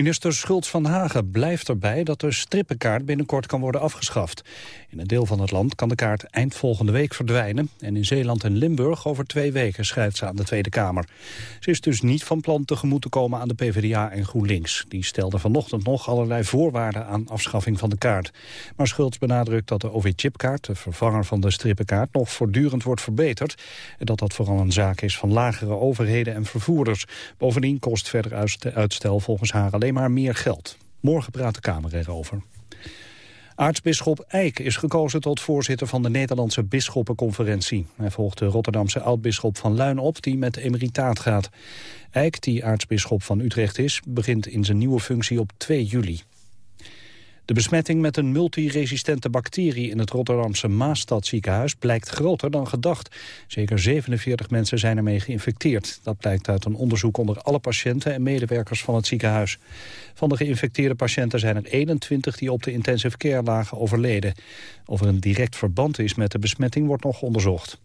Minister Schultz van Hagen blijft erbij dat de strippenkaart binnenkort kan worden afgeschaft. In een deel van het land kan de kaart eind volgende week verdwijnen... en in Zeeland en Limburg over twee weken, schrijft ze aan de Tweede Kamer. Ze is dus niet van plan tegemoet te komen aan de PvdA en GroenLinks. Die stelden vanochtend nog allerlei voorwaarden aan afschaffing van de kaart. Maar Schultz benadrukt dat de OV-chipkaart, de vervanger van de strippenkaart... nog voortdurend wordt verbeterd en dat dat vooral een zaak is van lagere overheden en vervoerders. Bovendien kost verder uitstel volgens haar alleen maar meer geld. Morgen praat de Kamer erover. Aartsbisschop Eijk is gekozen tot voorzitter van de Nederlandse Bisschoppenconferentie. Hij volgt de Rotterdamse oudbisschop van Luin op, die met emeritaat gaat. Eijk, die aartsbisschop van Utrecht is, begint in zijn nieuwe functie op 2 juli. De besmetting met een multiresistente bacterie in het Rotterdamse Maastadziekenhuis blijkt groter dan gedacht. Zeker 47 mensen zijn ermee geïnfecteerd. Dat blijkt uit een onderzoek onder alle patiënten en medewerkers van het ziekenhuis. Van de geïnfecteerde patiënten zijn er 21 die op de intensive care lagen overleden. Of er een direct verband is met de besmetting wordt nog onderzocht.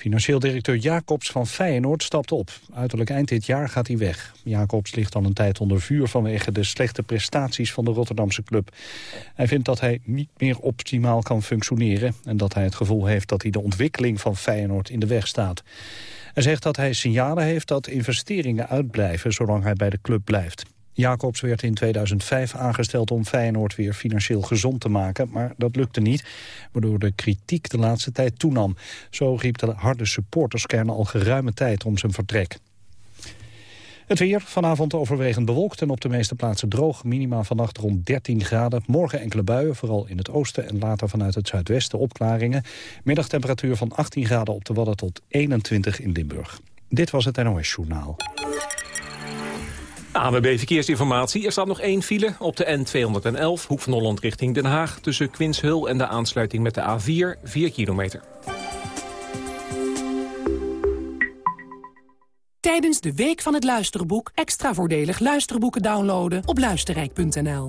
Financieel directeur Jacobs van Feyenoord stapt op. Uiterlijk eind dit jaar gaat hij weg. Jacobs ligt al een tijd onder vuur vanwege de slechte prestaties van de Rotterdamse club. Hij vindt dat hij niet meer optimaal kan functioneren... en dat hij het gevoel heeft dat hij de ontwikkeling van Feyenoord in de weg staat. Hij zegt dat hij signalen heeft dat investeringen uitblijven zolang hij bij de club blijft. Jacobs werd in 2005 aangesteld om Feyenoord weer financieel gezond te maken, maar dat lukte niet, waardoor de kritiek de laatste tijd toenam. Zo riep de harde supporterskern al geruime tijd om zijn vertrek. Het weer, vanavond overwegend bewolkt en op de meeste plaatsen droog. Minima vannacht rond 13 graden. Morgen enkele buien, vooral in het oosten en later vanuit het zuidwesten opklaringen. Middagtemperatuur van 18 graden op de Wadden tot 21 in Limburg. Dit was het NOS Journaal. ANWB Verkeersinformatie. Er staat nog één file op de N211, Hoek van Holland richting Den Haag... tussen Quinshul en de aansluiting met de A4, 4 kilometer. Tijdens de Week van het Luisterboek extra voordelig luisterboeken downloaden op luisterrijk.nl.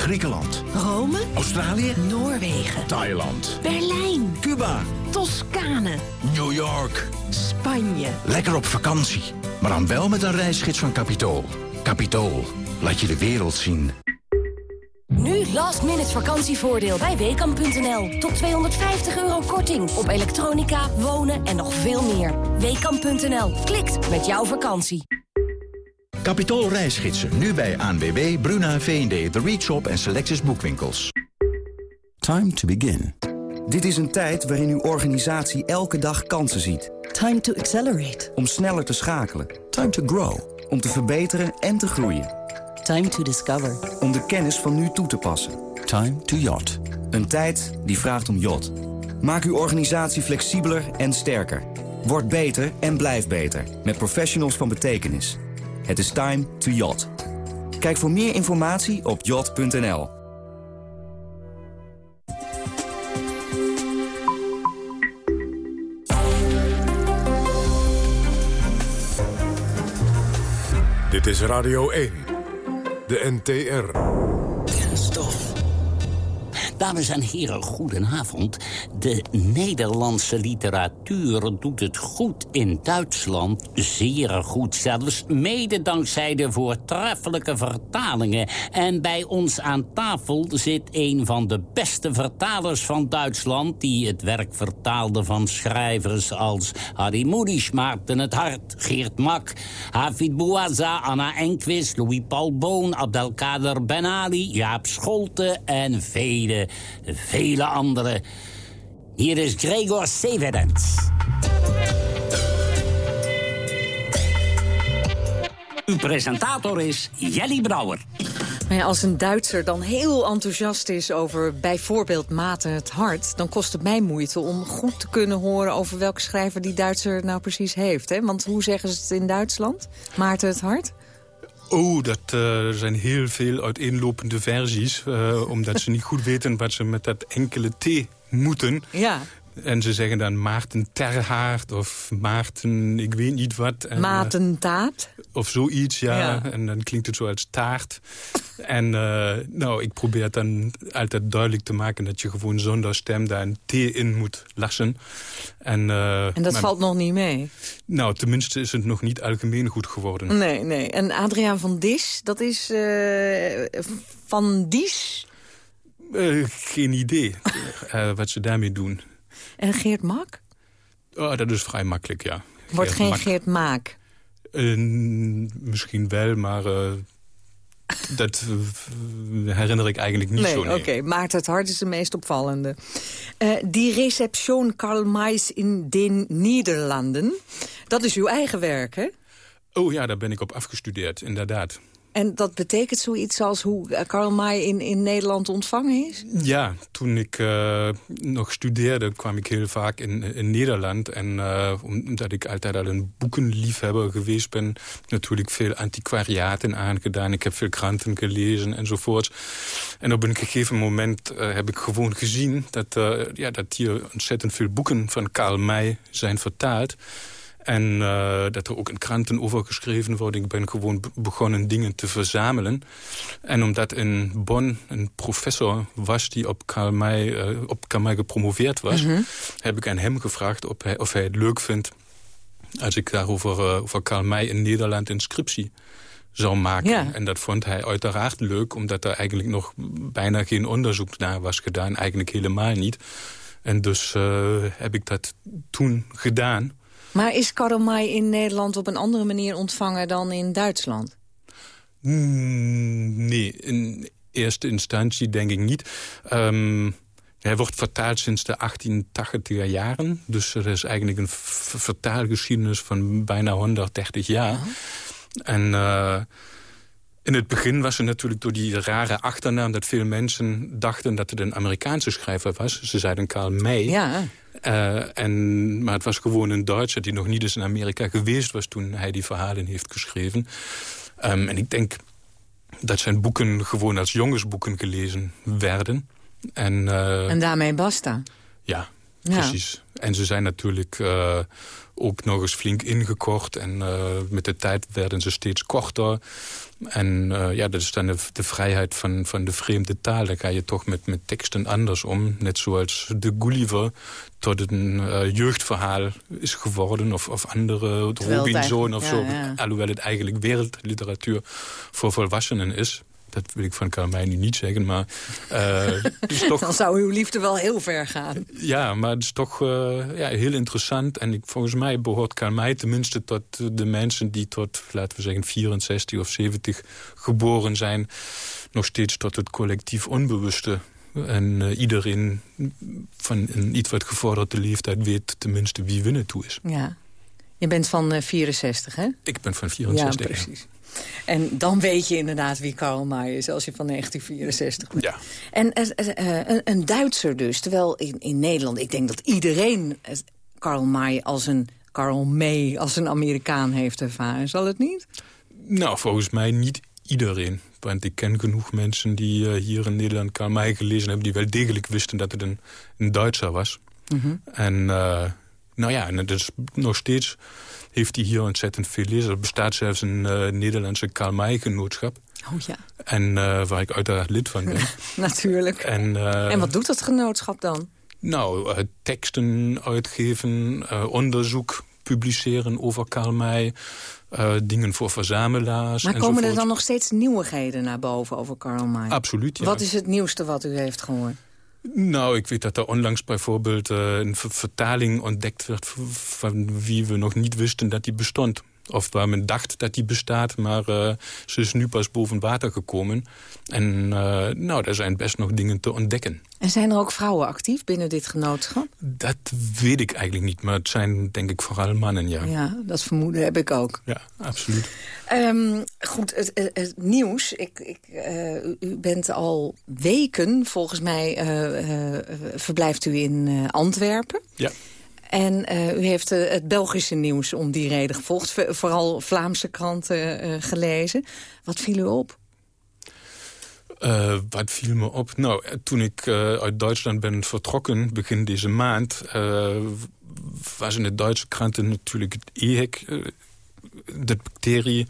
Griekenland. Rome. Australië. Noorwegen. Thailand. Berlijn. Cuba. Toscane. New York. Spanje. Lekker op vakantie. Maar dan wel met een reisgids van Capitool. Capitool. Laat je de wereld zien. Nu last minute vakantievoordeel bij Weekamp.nl. Tot 250 euro korting op elektronica, wonen en nog veel meer. Weekamp.nl. Klikt met jouw vakantie. Capitool reisgidsen. Nu bij ANWB, Bruna, V&D, The Reach Shop en Selectus Boekwinkels. Time to begin. Dit is een tijd waarin uw organisatie elke dag kansen ziet. Time to accelerate. Om sneller te schakelen. Time to grow. Om te verbeteren en te groeien. Time to discover. Om de kennis van nu toe te passen. Time to yacht. Een tijd die vraagt om yacht. Maak uw organisatie flexibeler en sterker. Word beter en blijf beter. Met professionals van betekenis. Het is time to yacht. Kijk voor meer informatie op yacht.nl. Dit is Radio 1. De NTR. Dames en heren, goedenavond. De Nederlandse literatuur doet het goed in Duitsland. Zeer goed zelfs, mede dankzij de voortreffelijke vertalingen. En bij ons aan tafel zit een van de beste vertalers van Duitsland... die het werk vertaalde van schrijvers als Harry Mulisch, Maarten het Hart, Geert Mak... Hafid Bouaza, Anna Enquist, Louis-Paul Boon, Abdelkader Ben Ali... Jaap Scholte en vele, vele anderen. Hier is Gregor Severens. Uw presentator is Jelly Brouwer. Maar als een Duitser dan heel enthousiast is over bijvoorbeeld Maarten het Hart... dan kost het mij moeite om goed te kunnen horen over welke schrijver die Duitser nou precies heeft. Hè? Want hoe zeggen ze het in Duitsland? Maarten het Hart? Oh, dat uh, zijn heel veel uiteenlopende versies. Uh, omdat ze niet goed weten wat ze met dat enkele T moeten. Ja. En ze zeggen dan Maarten Terhaard of Maarten, ik weet niet wat. En, Maarten Taart? Of zoiets, ja. Ja. En dan klinkt het zo als taart. en uh, nou, ik probeer dan altijd duidelijk te maken... dat je gewoon zonder stem daar een T in moet lassen. En, uh, En dat maar- valt nog niet mee? Nou, tenminste is het nog niet algemeen goed geworden. Nee, nee. En Adriaan van Dis, dat is eh, van Dies Eh, geen idee eh, wat ze daarmee doen. en Geert Mak? Oh, dat is vrij makkelijk, ja. Wordt Geert geen Mak. Geert Maak. Misschien wel, maar eh, dat herinner ik eigenlijk niet nee, zo. oké. Maarten het Hart is de meest opvallende. Eh, die reception Karl May's in den Nederlanden, dat is uw eigen werk, hè? Oh ja, daar ben ik op afgestudeerd, inderdaad. En dat betekent zoiets als hoe eh, Karl May in, in Nederland ontvangen is? Ja, toen ik eh, nog studeerde kwam ik heel vaak in, in Nederland. En eh, omdat ik altijd al een boekenliefhebber geweest ben... natuurlijk veel antiquariaten aangedaan. Ik heb veel kranten gelezen enzovoort. En op een gegeven moment heb ik gewoon gezien... Dat, ja, dat hier ontzettend veel boeken van Karl May zijn vertaald... En eh, dat er ook in kranten over geschreven wordt. Ik ben gewoon be- begonnen dingen te verzamelen. En omdat in Bonn een professor was die op Karl May, eh, op Karl May gepromoveerd was... Mhm. heb ik aan hem gevraagd of hij, of hij het leuk vindt... als ik daarover eh, over Karl May in Nederland een scriptie zou maken. Ja. En dat vond hij uiteraard leuk... omdat er eigenlijk nog bijna geen onderzoek naar was gedaan. Eigenlijk helemaal niet. En dus heb ik dat toen gedaan... Maar is Karl May in Nederland op een andere manier ontvangen dan in Duitsland? Mm, Nee, in eerste instantie denk ik niet. Ehm, hij wordt vertaald sinds de 1880er jaren. Dus er is eigenlijk een vertaalgeschiedenis van bijna 130 jaar. En eh, in het begin was er natuurlijk door die rare achternaam... dat veel mensen dachten dat het een Amerikaanse schrijver was. Ze zeiden Karl May. Ja. Eh, en, maar het was gewoon een Duitser die nog niet eens in Amerika geweest was... toen hij die verhalen heeft geschreven. Ehm, en ik denk dat zijn boeken gewoon als jongensboeken gelezen werden. En, eh, En daarmee basta. ja, Ja. precies. En ze zijn natuurlijk eh, ook nog eens flink ingekort. En met de tijd werden ze steeds korter. En eh, ja, dat is dan de, de vrijheid van, van de vreemde taal. Dan ga je toch met, met teksten anders om. Net zoals de Gulliver tot een eh, jeugdverhaal is geworden. Of, of andere, Robinson of zo. ja, ja. Alhoewel het eigenlijk wereldliteratuur voor volwassenen is. Dat wil ik van May nu niet zeggen, maar... toch Dan zou uw liefde wel heel ver gaan. ja, maar het is toch eh, ja, heel interessant. En ik, volgens mij behoort May tenminste tot de mensen die tot, laten we zeggen, 64 of 70 geboren zijn. Nog steeds tot het collectief onbewuste. En eh, iedereen van een iets wat gevorderde leeftijd weet tenminste wie Winnetou is. Ja. Je bent van eh, 64, hè? Ik ben van 64. Ja, precies. En dan weet je inderdaad wie Karl May is als je van 1964 bent. Ja. En eh, eh, een, een Duitser dus, terwijl in, in Nederland... ik denk dat iedereen eh, Karl May als een Karl May als een Amerikaan heeft ervaren. Zal het niet? Nou, volgens mij niet iedereen. Want ik ken genoeg mensen die eh, hier in Nederland Karl May gelezen hebben... die wel degelijk wisten dat het een, een Duitser was. Mhm. En eh, nou ja, en nog steeds heeft hij hier ontzettend veel lezers. Er bestaat zelfs een eh, Nederlandse Karl May-genootschap. Oh ja. En waar ik uiteraard lid van ben. Natuurlijk. En, en wat doet dat genootschap dan? Nou, teksten uitgeven, onderzoek publiceren over Karl May... Uh, dingen voor verzamelaars. Maar komen er dan nog steeds nieuwigheden naar boven over Karl May? Absoluut, ja. Wat is het nieuwste wat u heeft gehoord? Nou, ik weet dat er onlangs bijvoorbeeld uh, een vertaling ontdekt werd... van wie we nog niet wisten dat die bestond. Of waar men dacht dat die bestaat, maar uh, ze is nu pas boven water gekomen. En uh, nou, er zijn best nog dingen te ontdekken. En zijn er ook vrouwen actief binnen dit genootschap? Dat weet ik eigenlijk niet, maar het zijn denk ik vooral mannen, ja. Ja, dat vermoeden heb ik ook. Ja, absoluut. Um, goed, het, het, nieuws. Ik, ik, uh, u bent al weken, volgens mij, verblijft u in Antwerpen. Ja. En uh, u heeft uh, het Belgische nieuws om die reden gevolgd. Vooral Vlaamse kranten uh, gelezen. Wat viel u op? wat viel me op? Nou, toen ik uit Duitsland ben vertrokken, begin deze maand... was in de Duitse kranten natuurlijk het EHEC... de bacterie,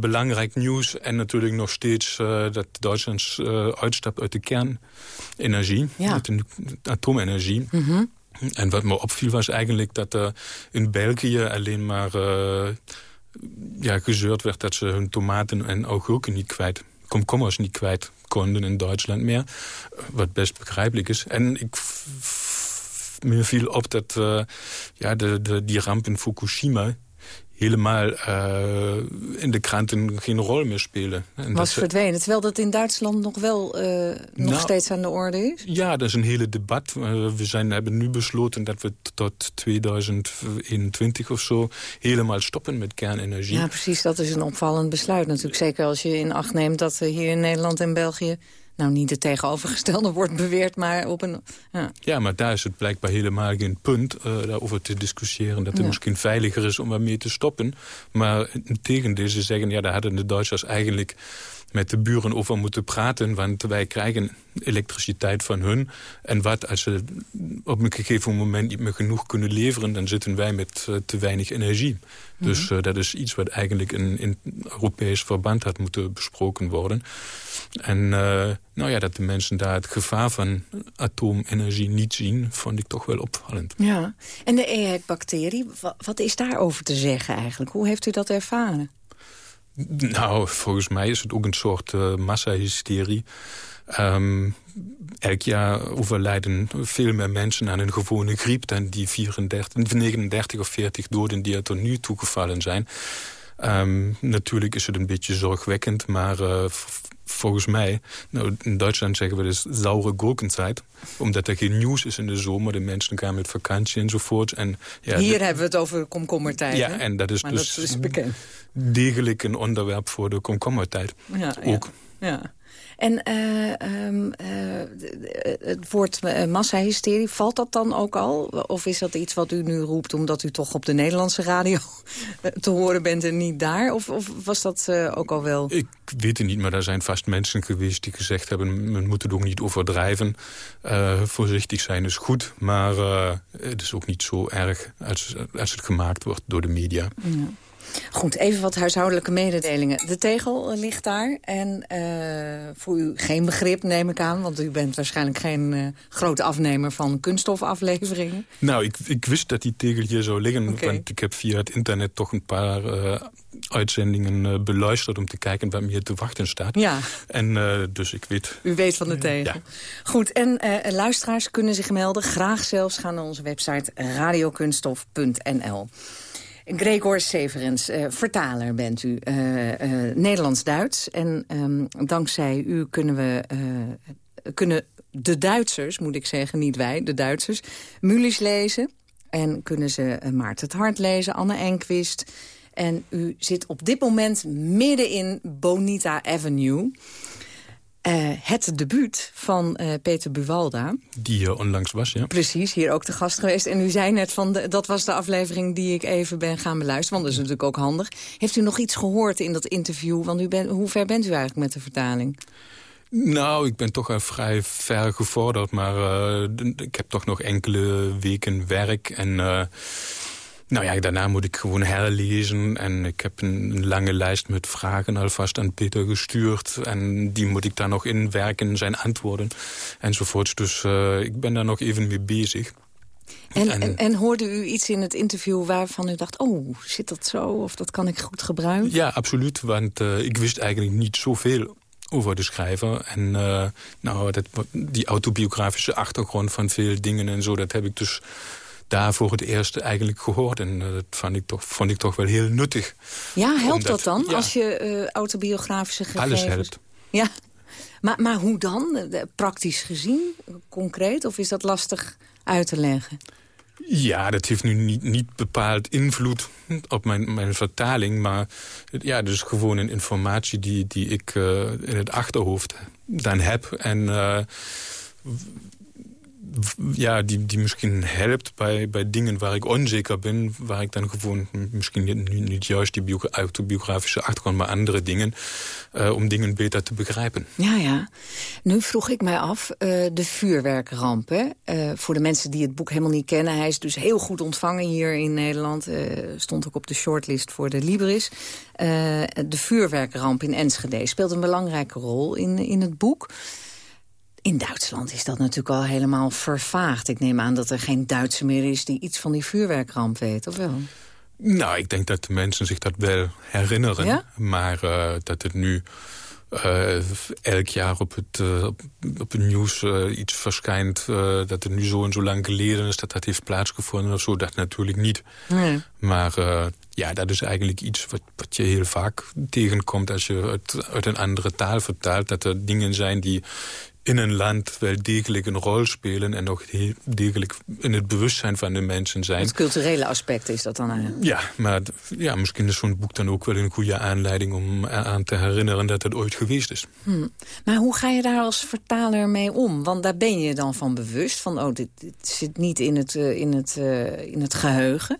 belangrijk nieuws. En natuurlijk nog steeds dat Duitsland uitstapt uit de kernenergie. Ja. Uit de atoomenergie. Mm -hmm. En wat me opviel was eigenlijk dat er in België alleen maar uh, ja, gezeurd werd... dat ze hun tomaten en augurken niet kwijt, komkommers niet kwijt konden in Duitsland meer. Wat best begrijpelijk is. En ik me viel op dat uh, ja, de, de, die ramp in Fukushima helemaal uh, in de kranten geen rol meer spelen. En Was verdwenen, terwijl dat in Duitsland nog wel uh, nog nou, steeds aan de orde is? Ja, dat is een hele debat. Uh, we zijn, hebben nu besloten dat we tot 2021 of zo helemaal stoppen met kernenergie. Ja, precies. Dat is een opvallend besluit natuurlijk. Zeker als je in acht neemt dat hier in Nederland en België nou niet het tegenovergestelde wordt beweerd, maar op een... Ja, ja maar daar is het blijkbaar helemaal geen punt uh, daarover te discussiëren... dat het ja. misschien veiliger is om ermee te stoppen. Maar tegen deze zeggen, ja, daar hadden de Duitsers eigenlijk met de buren over moeten praten. Want wij krijgen elektriciteit van hun. En wat als ze op een gegeven moment niet meer genoeg kunnen leveren... dan zitten wij met uh, te weinig energie. Mhm. Dus uh, dat is iets wat eigenlijk in, in Europees verband had moeten besproken worden. En uh, nou ja, dat de mensen daar het gevaar van atoomenergie niet zien... vond ik toch wel opvallend. Ja, en de EHEC-bacterie, wat is daarover te zeggen eigenlijk? Hoe heeft u dat ervaren? Nou, volgens mij is het ook een soort uh, massahysterie. Um, elk jaar overlijden veel meer mensen aan een gewone griep... dan die 34, 39 of 40 doden die er tot nu toegevallen zijn. Um, natuurlijk is het een beetje zorgwekkend, maar uh, volgens mij... Nou, in Duitsland zeggen we dus saure gurkentijd. Omdat er geen nieuws is in de zomer. De mensen gaan met vakantie enzovoort. En, ja, Hier hebben we het over komkommertijd. Ja, en dat is maar dus dat is bekend. degelijk een onderwerp voor de komkommertijd. Ja, Ook. Ja. ja. En uh, um, uh, het woord uh, massahysterie, valt dat dan ook al? Of is dat iets wat u nu roept omdat u toch op de Nederlandse radio te horen bent en niet daar? Of, of was dat ook al wel? Ik weet het niet, maar er zijn vast mensen geweest die gezegd hebben... men moet het ook niet overdrijven. voorzichtig zijn is goed, maar het is ook niet zo erg als, als het gemaakt wordt door de media. Ja. Goed, even wat huishoudelijke mededelingen. De tegel ligt daar en uh, voor u geen begrip neem ik aan... want u bent waarschijnlijk geen uh, grote afnemer van kunststofafleveringen. Nou, ik, ik wist dat die tegel hier zou liggen... Want ik heb via het internet toch een paar uh, uitzendingen uh, beluisterd... om te kijken wat me hier te wachten staat. Ja. En uh, dus ik weet... U weet van de tegel. Ja. Goed, en uh, luisteraars kunnen zich melden. Graag zelfs gaan naar onze website radiokunststof.nl. Gregor Severens, uh, vertaler bent u, uh, uh, Nederlands-Duits. En um, dankzij u kunnen we kunnen de Duitsers, moet ik zeggen, niet wij, de Duitsers, Mulisch lezen. En kunnen ze Maarten het Hart lezen, Anne Enquist. En u zit op dit moment midden in Bonita Avenue. Uh, het debuut van uh, Peter Buwalda. Die hier onlangs was, ja. Precies, hier ook te gast geweest. En u zei net, van de, dat was de aflevering die ik even ben gaan beluisteren. Want dat is natuurlijk ook handig. Heeft u nog iets gehoord in dat interview? Want u hoe ver bent u eigenlijk met de vertaling? Nou, ik ben toch al vrij ver gevorderd. Maar ik heb toch nog enkele weken werk. En Nou ja, daarna moet ik gewoon herlezen. En ik heb een, lange lijst met vragen alvast aan Peter gestuurd. En die moet ik daar nog inwerken, zijn antwoorden enzovoorts. Dus uh, ik ben daar nog even mee bezig. En, en, en, hoorde u iets in het interview waarvan u dacht... oh, zit dat zo of dat kan ik goed gebruiken? Ja, absoluut, want uh, ik wist eigenlijk niet zoveel over de schrijver. En uh, nou, dat, die autobiografische achtergrond van veel dingen en zo... dat heb ik dus daar voor het eerst eigenlijk gehoord. En uh, dat vond ik, toch, vond ik toch wel heel nuttig. Ja, helpt dat dan als je uh, autobiografische gegevens... Alles helpt. Ja, maar, maar hoe dan? Praktisch gezien, concreet? Of is dat lastig uit te leggen? Ja, dat heeft nu niet, niet bepaald invloed op mijn, mijn vertaling. Maar ja, dus gewoon een informatie die, die ik uh, in het achterhoofd dan heb. En uh, ja, die, die misschien helpt bij, bij dingen waar ik onzeker ben. Waar ik dan gewoon misschien niet, juist die autobiografische achtergrond... maar andere dingen, uh, om dingen beter te begrijpen. Ja, ja. Nu vroeg ik mij af, uh, de vuurwerkramp. Hè? Uh, voor de mensen die het boek helemaal niet kennen... hij is dus heel goed ontvangen hier in Nederland. stond ook op de shortlist voor de Libris. de vuurwerkramp in Enschede speelt een belangrijke rol in, in het boek... In Duitsland is dat natuurlijk al helemaal vervaagd. Ik neem aan dat er geen Duitser meer is die iets van die vuurwerkramp weet, of wel? Nou, ik denk dat de mensen zich dat wel herinneren. Maar uh, dat het nu uh, elk jaar op het, uh, op, op, het nieuws iets verschijnt... dat het nu zo en zo lang geleden is dat dat heeft plaatsgevonden of zo. Dat natuurlijk niet. Nee. Maar ja, dat is eigenlijk iets wat, wat je heel vaak tegenkomt... als je het uit een andere taal vertaalt. Dat er dingen zijn die in een land wel degelijk een rol spelen... en nog heel degelijk in het bewustzijn van de mensen zijn. Het culturele aspect is dat dan eigenlijk? Ja, maar ja, misschien is zo'n boek dan ook wel een goede aanleiding... om aan te herinneren dat het ooit geweest is. Hm. Maar hoe ga je daar als vertaler mee om? Want daar ben je dan van bewust, van oh, dit, zit niet in het, uh, in, het, uh, in het geheugen.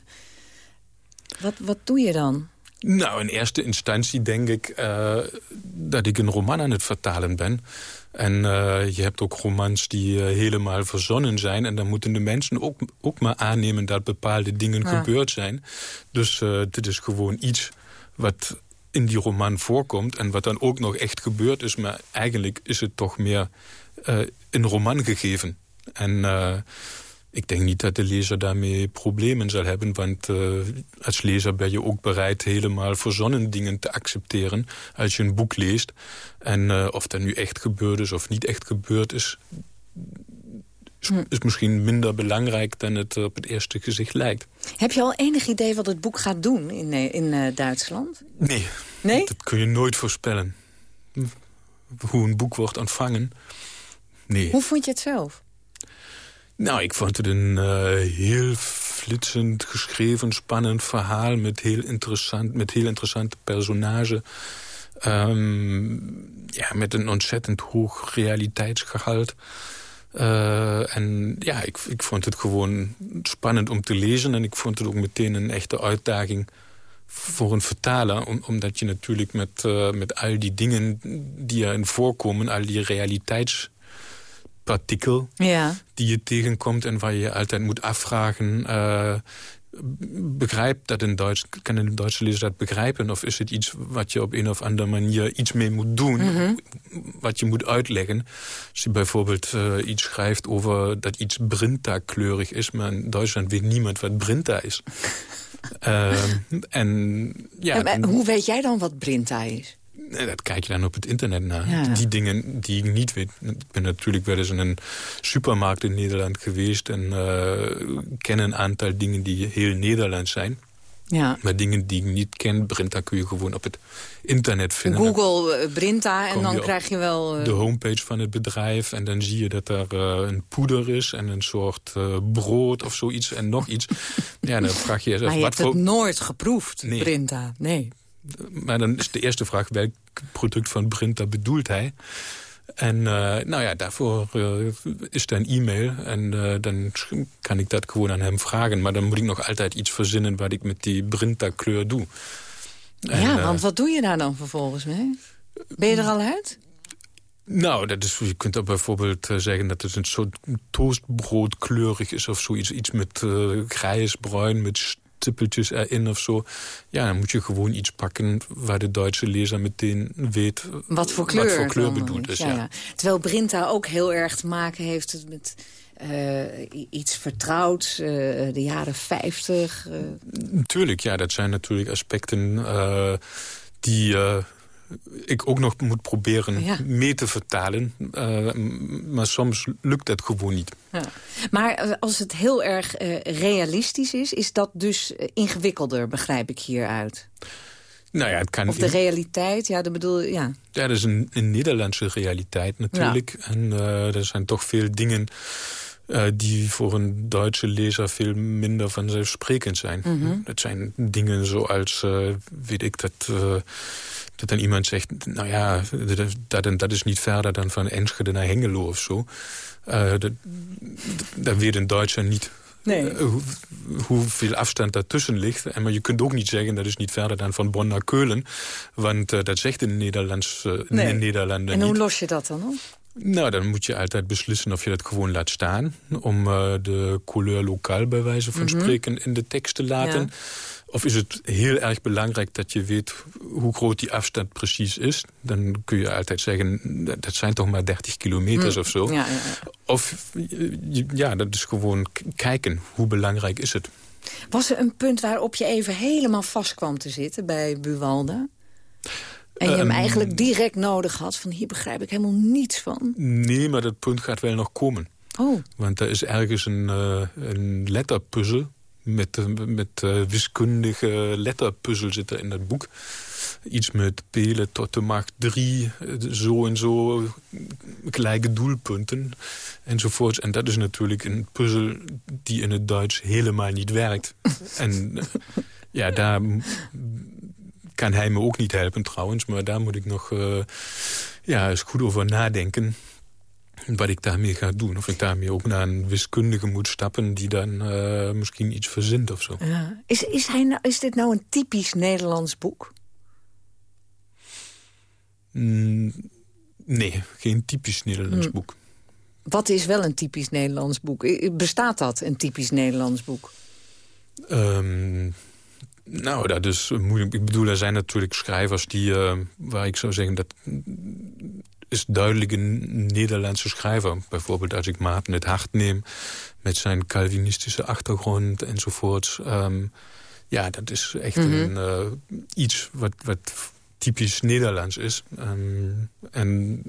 Wat, wat doe je dan? Nou, in eerste instantie denk ik uh, dat ik een roman aan het vertalen ben... En uh, je hebt ook romans die uh, helemaal verzonnen zijn. En dan moeten de mensen ook, ook maar aannemen dat bepaalde dingen gebeurd zijn. Dus uh, dit is gewoon iets wat in die roman voorkomt. En wat dan ook nog echt gebeurd is. Maar eigenlijk is het toch meer een roman gegeven. En ik denk niet dat de lezer daarmee problemen zal hebben. Want uh, als lezer ben je ook bereid helemaal verzonnen dingen te accepteren. Als je een boek leest. En uh, of dat nu echt gebeurd is of niet echt gebeurd is... Is, hm. is misschien minder belangrijk dan het op het eerste gezicht lijkt. Heb je al enig idee wat het boek gaat doen in, eh, in uh, Duitsland? Nee, nee, dat kun je nooit voorspellen. Hoe een boek wordt ontvangen. Nee. Hoe vond je het zelf? Nou, ik vond het een uh, heel flitsend geschreven, spannend verhaal... met heel, interessant, met heel interessante personage. Um, ja, met een ontzettend hoog realiteitsgehalte. Uh, en ja, ik, vond het gewoon spannend om te lezen. En ik vond het ook meteen een echte uitdaging voor een vertaler. Om, omdat je natuurlijk met, uh, met al die dingen die erin voorkomen... al die realiteits partikel ja. Die je tegenkomt... en waar je altijd moet afvragen... Uh, begrijpt dat in Duits, kan een Duitse lezer dat begrijpen? Of is het iets wat je op een of andere manier iets mee moet doen? Mhm. Wat je moet uitleggen. Als je bijvoorbeeld uh, iets schrijft over dat iets Brinta-kleurig is... maar in Duitsland weet niemand wat Brinta is. uh, en, ja, en, hoe weet jij dan wat Brinta is? Dat kijk je dan op het internet naar. Die dingen die ik niet weet. Ik ben natuurlijk wel eens in een supermarkt in Nederland geweest... en uh, ken een aantal dingen die heel Nederlands zijn. Ja. Maar dingen die ik niet ken, Brinta kun je gewoon op het internet vinden. Google uh, Brinta en dan krijg je wel... Uh... De homepage van het bedrijf en dan zie je dat er uh, een poeder is... en een soort brood of zoiets en nog iets. ja, dan vraag je jezelf... Maar je hebt het nooit geproefd, nee. Brinta. Nee maar dan is de eerste vraag, welk product van Brinta bedoelt hij? En uh, nou ja, daarvoor uh, is er een e-mail en uh, dan kan ik dat gewoon aan hem vragen. Maar dan moet ik nog altijd iets verzinnen wat ik met die Brinta-kleur doe. En, ja, want wat doe je daar dan vervolgens mee? Ben je er al uit? Nou, dat is, je kunt ook bijvoorbeeld zeggen dat het een soort toastbroodkleurig is of zoiets. Iets met grijs, bruin, met stippeltjes erin of zo. Ja, dan moet je gewoon iets pakken waar de Duitse lezer meteen weet wat voor kleur, wat voor kleur dan bedoeld is. Ja. Terwijl Brinta ook heel erg te maken heeft met eh, iets vertrouwds, eh, de jaren 50. eh. Tuurlijk, ja, dat zijn natuurlijk aspecten eh, die eh, ik ook nog moet proberen Ja. mee te vertalen. Eh, maar soms lukt dat gewoon niet. Ja. Maar eh, als het heel erg eh, realistisch is, is dat dus ingewikkelder, begrijp ik hieruit. Nou ja, het kan Of de realiteit, ja, dat bedoel ja. Ja, dat is een, een Nederlandse realiteit natuurlijk. En er zijn toch veel dingen die voor een Duitse lezer veel minder vanzelfsprekend zijn. Mhm. Dat zijn dingen zoals, eh, weet ik, dat, dat dan iemand zegt... nou ja, dat, dat, is niet verder dan van Enschede naar Hengelo of zo. Eh, dat, dat weet een Duitser niet Nee. eh, hoe, hoeveel afstand daartussen ligt. En, maar je kunt ook niet zeggen dat is niet verder dan van Bonn naar Keulen. Want eh, dat zegt in, Nederlands, eh, Nee. En hoe niet. los je dat dan op? Nou, dan moet je altijd beslissen of je dat gewoon laat staan. Om eh, de couleur lokaal bij wijze van Mhm. spreken in de tekst te laten. Ja. Of is het heel erg belangrijk dat je weet hoe groot die afstand precies is. Dan kun je altijd zeggen, dat zijn toch maar 30 kilometers Hm. of zo. Ja. Of ja, dat is gewoon kijken. Hoe belangrijk is het? Was er een punt waarop je even helemaal vast kwam te zitten bij Buwalda? En je hem Ehm. eigenlijk direct nodig had van hier begrijp ik helemaal niets van. Nee, maar dat punt gaat wel nog komen. Oh, Want er is ergens een, eh, een letterpuzzel... met, met eh, wiskundige letterpuzzel zit er in dat boek. Iets met pelen tot de macht drie, eh, zo en zo, gelijke doelpunten enzovoorts. En dat is natuurlijk een puzzel die in het Duits helemaal niet werkt. en ja, daar kan hij me ook niet helpen trouwens. Maar daar moet ik nog eh, ja, eens goed over nadenken wat ik daarmee ga doen. Of ik daarmee ook naar een wiskundige moet stappen... die dan eh, misschien iets verzint of zo. ja. Is, is, hij nou, is dit nou een typisch Nederlands boek? Mm, nee, geen typisch Nederlands Hm. boek. Wat is wel een typisch Nederlands boek? I- Bestaat dat, een typisch Nederlands boek? Ehm, nou, dat is moeilijk. Ik bedoel, er zijn natuurlijk schrijvers die... eh, waar ik zou zeggen, dat is duidelijk een Nederlandse schrijver. Bijvoorbeeld als ik Maarten het Hart neem... met zijn Calvinistische achtergrond enzovoort. Ehm, ja, dat is echt Mhm. een, eh, iets wat, wat typisch Nederlands is. Ehm, en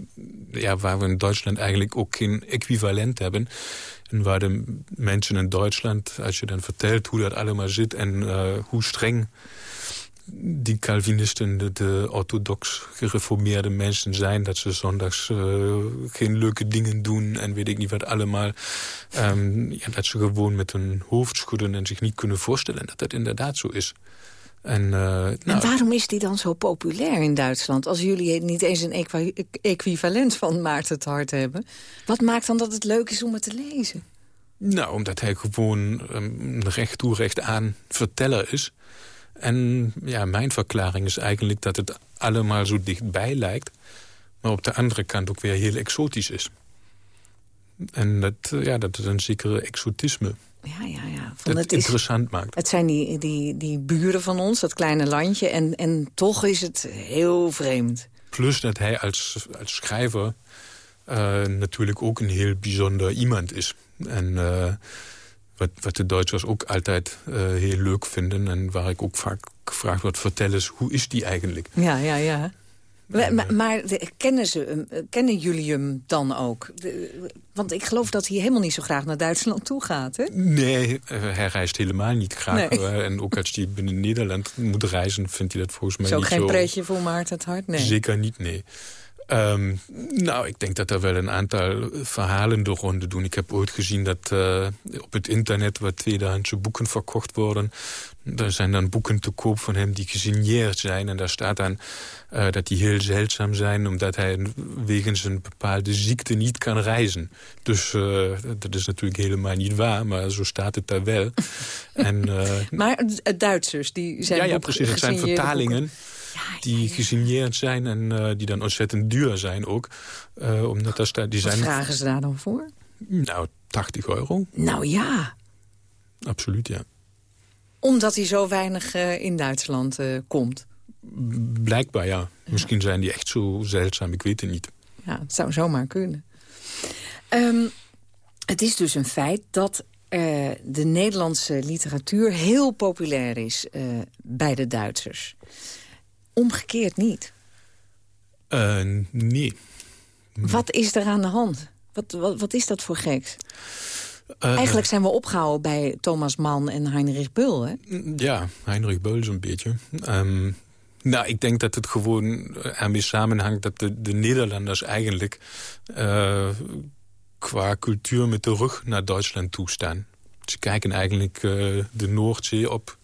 ja, waar we in Duitsland eigenlijk ook geen equivalent hebben. En waar de mensen in Duitsland, als je dan vertelt hoe dat allemaal zit... en eh, hoe streng die Calvinisten, de, de orthodox gereformeerde mensen zijn... dat ze zondags eh, geen leuke dingen doen en weet ik niet wat allemaal. Ehm, ja, dat ze gewoon met hun hoofd schudden en zich niet kunnen voorstellen... dat dat inderdaad zo is. En, eh, nou, En waarom is die dan zo populair in Duitsland? Als jullie niet eens een equi- equivalent van Maarten het Hart hebben. Wat maakt dan dat het leuk is om het te lezen? Nou, omdat hij gewoon een recht toe recht aan verteller is. En ja, mijn verklaring is eigenlijk dat het allemaal zo dichtbij lijkt... maar op de andere kant ook weer heel exotisch is. En dat, ja, dat is een zekere exotisme Ja, ja, ja. Van het, is, interessant maakt. het zijn die, die, die buren van ons, dat kleine landje. En, en toch is het heel vreemd. Plus dat hij als, als schrijver eh, natuurlijk ook een heel bijzonder iemand is. En eh, wat, wat de Duitsers ook altijd eh, heel leuk vinden... en waar ik ook vaak gevraagd word, vertel eens, hoe is die eigenlijk? Ja, ja, ja. Maar, maar, maar de- kennen, ze hem, eh, kennen jullie hem dan ook? De- want ik geloof dat hij helemaal niet zo graag naar Duitsland toe gaat, hè? Nee, eh, hij reist helemaal niet graag. Nee. En ook als hij binnen Nederland moet reizen... vindt hij dat volgens mij Is ook niet geen zo... pretje voor Maarten het Hart, nee. Zeker niet, nee. Ehm, nou, ik denk dat er wel een aantal verhalen de ronde doen. Ik heb ooit gezien dat eh, op het internet waar tweedehandse boeken verkocht worden... er zijn dan boeken te koop van hem die gesigneerd zijn. En daar staat dan eh, dat die heel zeldzaam zijn... omdat hij wegens een bepaalde ziekte niet kan reizen. Dus eh, dat is natuurlijk helemaal niet waar, maar zo staat het daar wel. en, eh, Maar Duitsers, die zijn ja, ja, precies. Het zijn vertalingen die gesigneerd zijn en die dan ontzettend duur zijn ook. Omdat die Wat zijn, vragen ze daar dan voor? nou, 80 euro. Nou ja, Absoluut, ja. Omdat hij zo weinig in Duitsland komt? Blijkbaar, ja. Misschien zijn die echt zo zeldzaam, ik weet het niet. Ja, het zou zomaar kunnen. Um, het is dus een feit dat uh, de Nederlandse literatuur heel populair is bij de Duitsers. Omgekeerd niet. nee. Wat is er aan de hand? Wat, wat, wat is dat voor geks? Eigenlijk zijn we opgehouden bij Thomas Mann en Heinrich Bul, hè? Ja, Heinrich Bul zo'n beetje. Um, nou, ik denk dat het gewoon ermee samenhangt... dat de, de Nederlanders eigenlijk uh, qua cultuur met de rug naar Duitsland toestaan. Ze kijken eigenlijk uh, de Noordzee op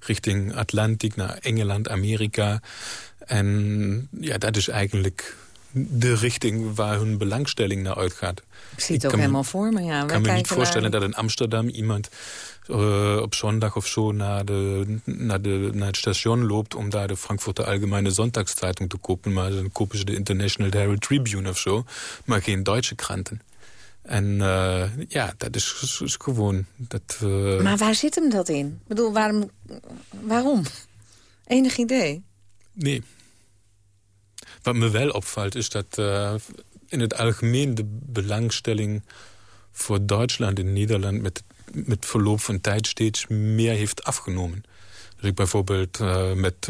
richting Atlantiek, naar Engeland, Amerika. En ja, dat is eigenlijk de richting waar hun belangstelling naar uitgaat. Ik zie het ook helemaal voor me, ja. Ik kan me niet voorstellen dat in Amsterdam iemand uh, op zondag of zo naar, de, naar, de, naar het station loopt... om daar de Frankfurter Allgemeine Sonntagszeitung te kopen. Maar dan kopen ze de International Herald Tribune of zo. Maar geen Duitse kranten. En uh, ja, dat is, is gewoon... Dat, uh... Maar waar zit hem dat in? Ik bedoel, waarom? waarom? Enig idee? Nee. Wat me wel opvalt is dat uh, in het algemeen de belangstelling voor Duitsland in Nederland met, met verloop van tijd steeds meer heeft afgenomen. Als ik bijvoorbeeld uh, met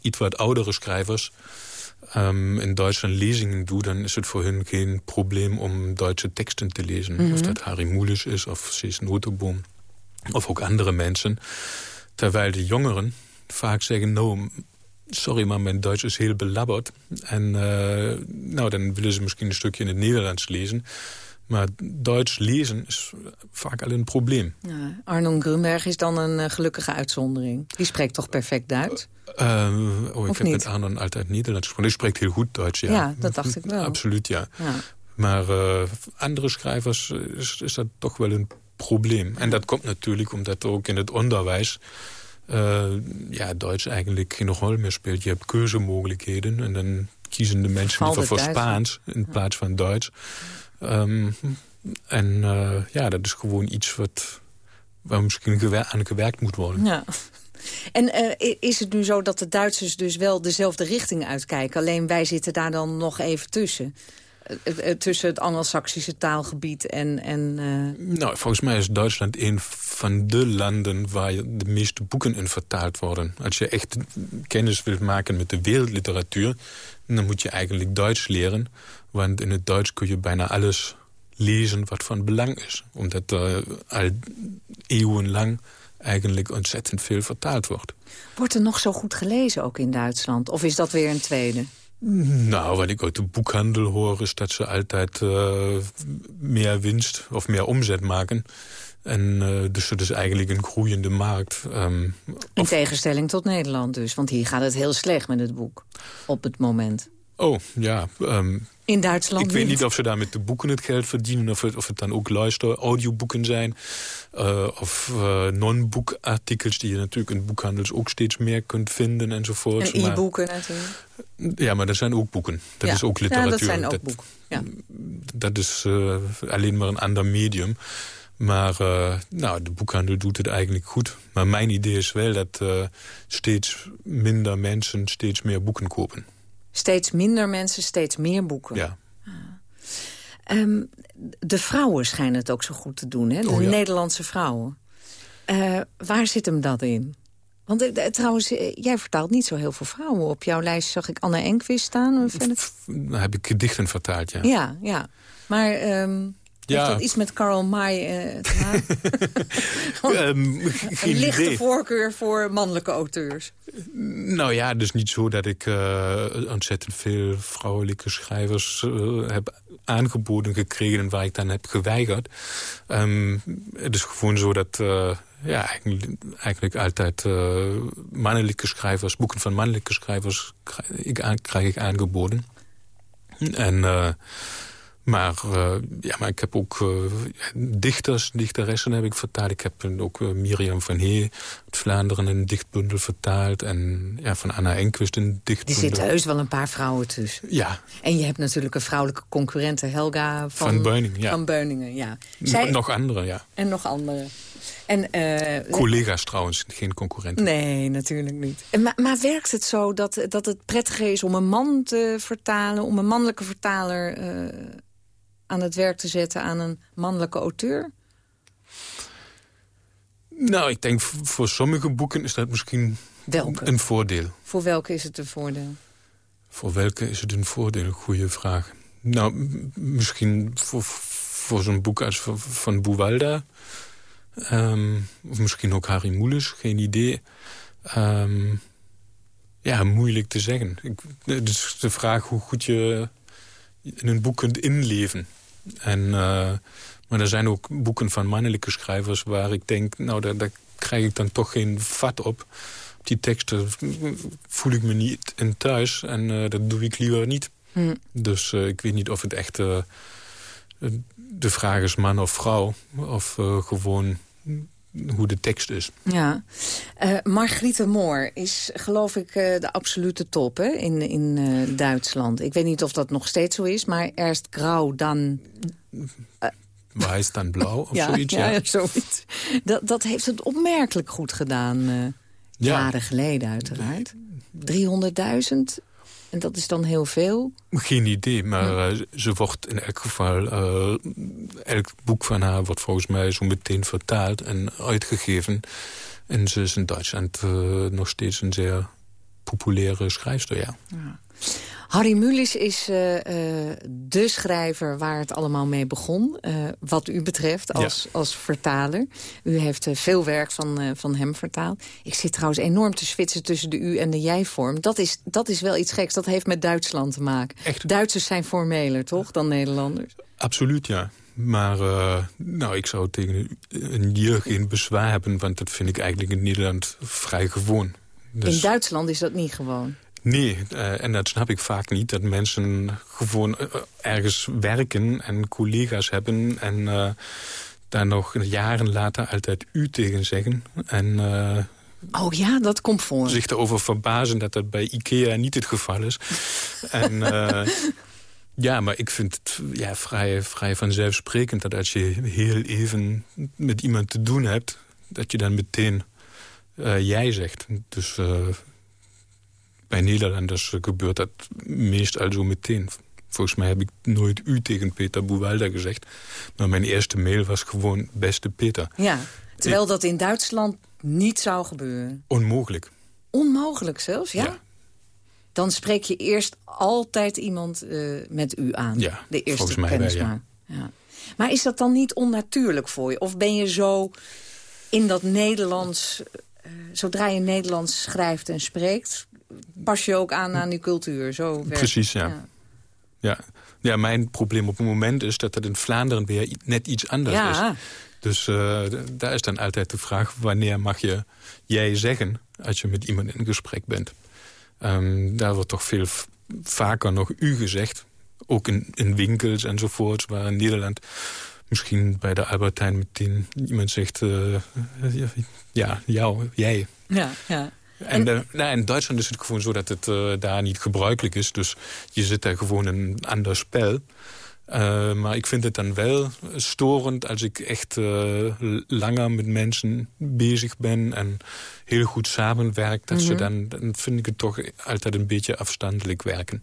iets wat oudere schrijvers um, in Duitsland lezingen doe, dan is het voor hen geen probleem om Duitse teksten te lezen. Mm -hmm. Of dat Harry Mulisch is of Cees Notenboom of ook andere mensen. Terwijl de jongeren vaak zeggen, nou, sorry, maar mijn Duits is heel belabberd. En uh, nou, dan willen ze misschien een stukje in het Nederlands lezen. Maar Duits lezen is vaak al een probleem. Ja, Arnon Grunberg is dan een uh, gelukkige uitzondering. Die spreekt toch perfect Duits? Uh, oh, ik of heb niet? met Arnon altijd Nederlands gesproken. Die spreekt heel goed Duits, ja. Ja, dat dacht ik wel. Absoluut, ja. ja. Maar uh, andere schrijvers is, is dat toch wel een probleem. En dat komt natuurlijk omdat ook in het onderwijs uh, ja, Duits eigenlijk geen rol meer speelt. Je hebt keuzemogelijkheden en dan kiezen de mensen liever voor Spaans in plaats van Duits. Um, en uh, ja, dat is gewoon iets wat, waar misschien aan gewerkt moet worden. Ja. En uh, is het nu zo dat de Duitsers dus wel dezelfde richting uitkijken? Alleen wij zitten daar dan nog even tussen? Eh, eh, tussen het Angelsaksische taalgebied en... en uh... Nou, volgens mij is Duitsland een van de landen... waar de meeste boeken in vertaald worden. Als je echt kennis wilt maken met de wereldliteratuur... dan moet je eigenlijk Duits leren. Want in het Duits kun je bijna alles lezen wat van belang is. Omdat er al eeuwenlang eigenlijk ontzettend veel vertaald wordt. Wordt er nog zo goed gelezen ook in Duitsland? Of is dat weer een tweede? Nou, wat ik uit de boekhandel hoor... is dat ze altijd uh, meer winst of meer omzet maken. En uh, dus het is eigenlijk een groeiende markt. Um, In tegenstelling tot Nederland dus. Want hier gaat het heel slecht met het boek. Op het moment. Oh, ja. Um, in Duitsland Ik weet niet of ze daar met de boeken het geld verdienen... of het, of het dan ook luister, audioboeken zijn... Uh, of uh, non-boekartikels die je natuurlijk in boekhandels ook steeds meer kunt vinden enzovoort. En e-boeken natuurlijk. Ja, maar dat zijn ook boeken. Dat ja. is ook literatuur. Ja, dat zijn ook boeken. Ja. Dat is uh, alleen maar een ander medium. Maar uh, nou, de boekhandel doet het eigenlijk goed. Maar mijn idee is wel dat uh, steeds minder mensen steeds meer boeken kopen. Steeds minder mensen, steeds meer boeken. Ja. Ah. Um, de vrouwen schijnen het ook zo goed te doen, hè? De oh, ja. Nederlandse vrouwen. Uh, waar zit hem dat in? Want uh, trouwens, uh, jij vertaalt niet zo heel veel vrouwen. Op jouw lijst zag ik Anne Enquist staan. Dan heb ik gedichten vertaald, ja. Ja, ja. Maar... Um, ja. Heeft dat iets met Karl May uh, te maken? um, een lichte idee. voorkeur voor mannelijke auteurs. Nou ja, het is niet zo dat ik uh, ontzettend veel vrouwelijke schrijvers uh, heb aangeboden gekregen... waar ik dan heb geweigerd. Um, het is gewoon zo dat... ja, eigenlijk, eigenlijk altijd mannelijke schrijvers... boeken van mannelijke schrijvers krijg ik, krijg ik aangeboden. En... Maar, uh, ja, maar ik heb ook uh, dichters, dichteressen heb ik vertaald. Ik heb ook uh, Miriam van Hee uit Vlaanderen een dichtbundel vertaald. En ja, van Anna Enquist een dichtbundel. Er zitten heus wel een paar vrouwen tussen. Ja. En je hebt natuurlijk een vrouwelijke concurrente, Helga van, van Beuningen. Ja. Van Beuningen, ja. Zij... Nog andere, ja. En nog andere. En, Collega's trouwens, geen concurrenten. Nee, natuurlijk niet. Maar, maar, werkt het zo dat, dat het prettiger is om een man te vertalen... om een mannelijke vertaler aan het werk te zetten aan een mannelijke auteur? Nou, ik denk voor sommige boeken is dat misschien welke? een voordeel. Voor welke is het een voordeel? Voor welke is het een voordeel? Goeie vraag. Nou, misschien voor, voor zo'n boek als van, Buwalda. Um, of misschien ook Harry Moelis, geen idee. Um, ja, moeilijk te zeggen. Ik, het is de vraag hoe goed je in een boek kunt inleven. En, uh, maar er zijn ook boeken van mannelijke schrijvers... waar ik denk, nou, daar, daar krijg ik dan toch geen vat op. Die teksten voel ik me niet in thuis. En uh, dat doe ik liever niet. Hm. Dus uh, ik weet niet of het echt... De vraag is man of vrouw. Of gewoon hoe de tekst is. Ja. Uh, Margriete Moor is, geloof ik, uh, de absolute top hè? in, in uh, Duitsland. Ik weet niet of dat nog steeds zo is, maar eerst grauw, dan... Weiß dan blauw of ja, zoiets? Ja, ja. zoiets. Dat, dat heeft het opmerkelijk goed gedaan. Ja. Jaren geleden uiteraard. 300.000 en dat is dan heel veel? Geen idee, maar uh, ze wordt in elk geval... Uh, elk boek van haar wordt volgens mij zo meteen vertaald en uitgegeven. En ze is in Duitsland uh, nog steeds een zeer populaire schrijfster, ja. ja. Harry Mulisch is de schrijver waar het allemaal mee begon. wat u betreft als, ja. als vertaler. U heeft veel werk van, van hem vertaald. Ik zit trouwens enorm te switchen tussen de u en de jij-vorm. Dat is, dat is wel iets geks. Dat heeft met Duitsland te maken. Echt? Duitsers zijn formeler, toch, dan Nederlanders? Absoluut, ja. Maar uh, nou, ik zou tegen een dier geen bezwaar hebben... want dat vind ik eigenlijk in Nederland vrij gewoon. Dus... In Duitsland is dat niet gewoon? Nee, uh, en dat snap ik vaak niet. Dat mensen gewoon uh, ergens werken en collega's hebben... en uh, daar nog jaren later altijd u tegen zeggen. En, oh ja, dat komt voor. Zich erover verbazen dat dat bij Ikea niet het geval is. en... Ja, maar ik vind het ja, vrij, vrij vanzelfsprekend dat als je heel even met iemand te doen hebt... dat je dan meteen jij zegt. Dus bij Nederlanders gebeurt dat meestal zo meteen. Volgens mij heb ik nooit u tegen Peter Buwalda gezegd. Maar mijn eerste mail was gewoon beste Peter. Ja, terwijl ik... dat in Duitsland niet zou gebeuren. Onmogelijk. Onmogelijk zelfs, ja? ja. Dan spreek je eerst altijd iemand uh, met u aan. Ja, de eerste volgens mij wel, ja. ja. Maar is dat dan niet onnatuurlijk voor je? Of ben je zo in dat Nederlands... Uh, zodra je Nederlands schrijft en spreekt pas je ook aan aan die cultuur. Zo werkt Precies, ja. ja. ja. Ja, mijn probleem op het moment is dat het in Vlaanderen weer net iets anders ja. is. Dus uh, daar is dan altijd de vraag... wanneer mag je jij zeggen als je met iemand in gesprek bent. Um, daar wordt toch veel vaker nog u gezegd. Ook in, in winkels enzovoorts, waar in Nederland... misschien bij de Albertijn meteen iemand zegt... Uh, ja, jou, jij. Ja, ja. En, en, nou, in Duitsland is het gewoon zo dat het uh, daar niet gebruikelijk is. Dus je zit daar gewoon een ander spel. Uh, maar ik vind het dan wel storend als ik echt langer met mensen bezig ben... en heel goed samenwerk. Dat Mhm. ze dan, dan vind ik het toch altijd een beetje afstandelijk werken.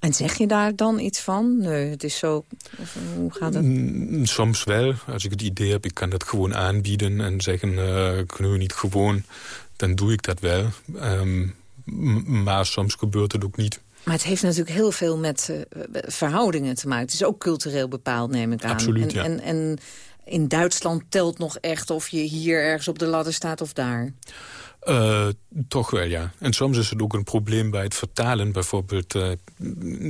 En zeg je daar dan iets van? Nee, het is zo... Of, hoe gaat het? Mm, Soms wel. Als ik het idee heb, ik kan dat gewoon aanbieden... en zeggen, uh, kunnen we niet gewoon... dan doe ik dat wel. Um, maar soms gebeurt het ook niet. Maar het heeft natuurlijk heel veel met uh, verhoudingen te maken. Het is ook cultureel bepaald, neem ik aan. Absoluut, en, ja. en, en in Duitsland telt nog echt of je hier ergens op de ladder staat of daar. Uh, toch wel, ja. En soms is het ook een probleem bij het vertalen. Bijvoorbeeld uh,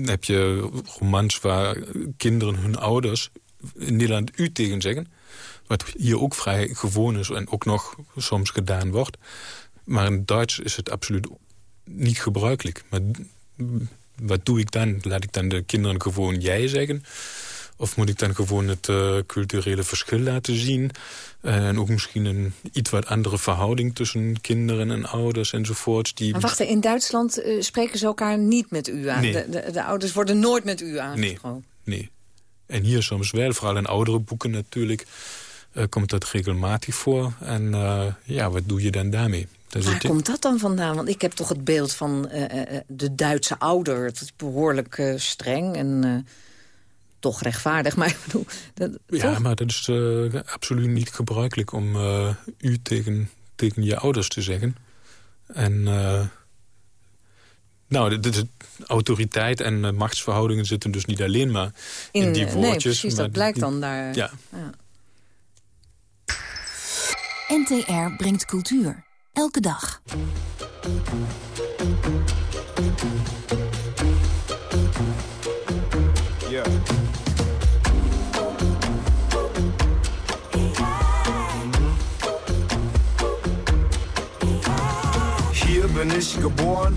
heb je romans waar kinderen hun ouders in Nederland u tegen zeggen. Wat hier ook vrij gewoon is en ook nog soms gedaan wordt. Maar in Duits is het absoluut niet gebruikelijk. Maar wat doe ik dan? Laat ik dan de kinderen gewoon jij zeggen? Of moet ik dan gewoon het uh, culturele verschil laten zien? Uh, en ook misschien een iets wat andere verhouding tussen kinderen en ouders enzovoorts. Die... Maar wacht, in Duitsland uh, spreken ze elkaar niet met u aan. Nee. De, de, de, ouders worden nooit met u aangesproken. Nee, nee. En hier soms wel, vooral in oudere boeken natuurlijk. komt dat regelmatig voor. En ja, wat doe je dan daarmee? Waar komt dat dan vandaan? Want ik heb toch het beeld van de Duitse ouder. Het is behoorlijk streng en toch rechtvaardig. Maar ik bedoel, dat, ja, maar dat is absoluut niet gebruikelijk om u tegen, tegen je ouders te zeggen. En nou, de, de, autoriteit en uh, machtsverhoudingen zitten dus niet alleen maar in, die woordjes. Nee, precies, dat blijkt dan daar. Ja. ja. NTR brengt cultuur. Elke dag. Ja. Hier bin ich geboren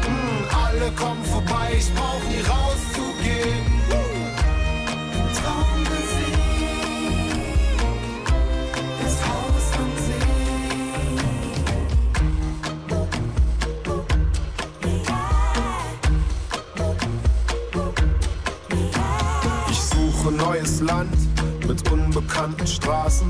alle kommen vorbei, ich brauch nie rauszugehen. Das Haus am See. Ich suche neues Land mit unbekannten Straßen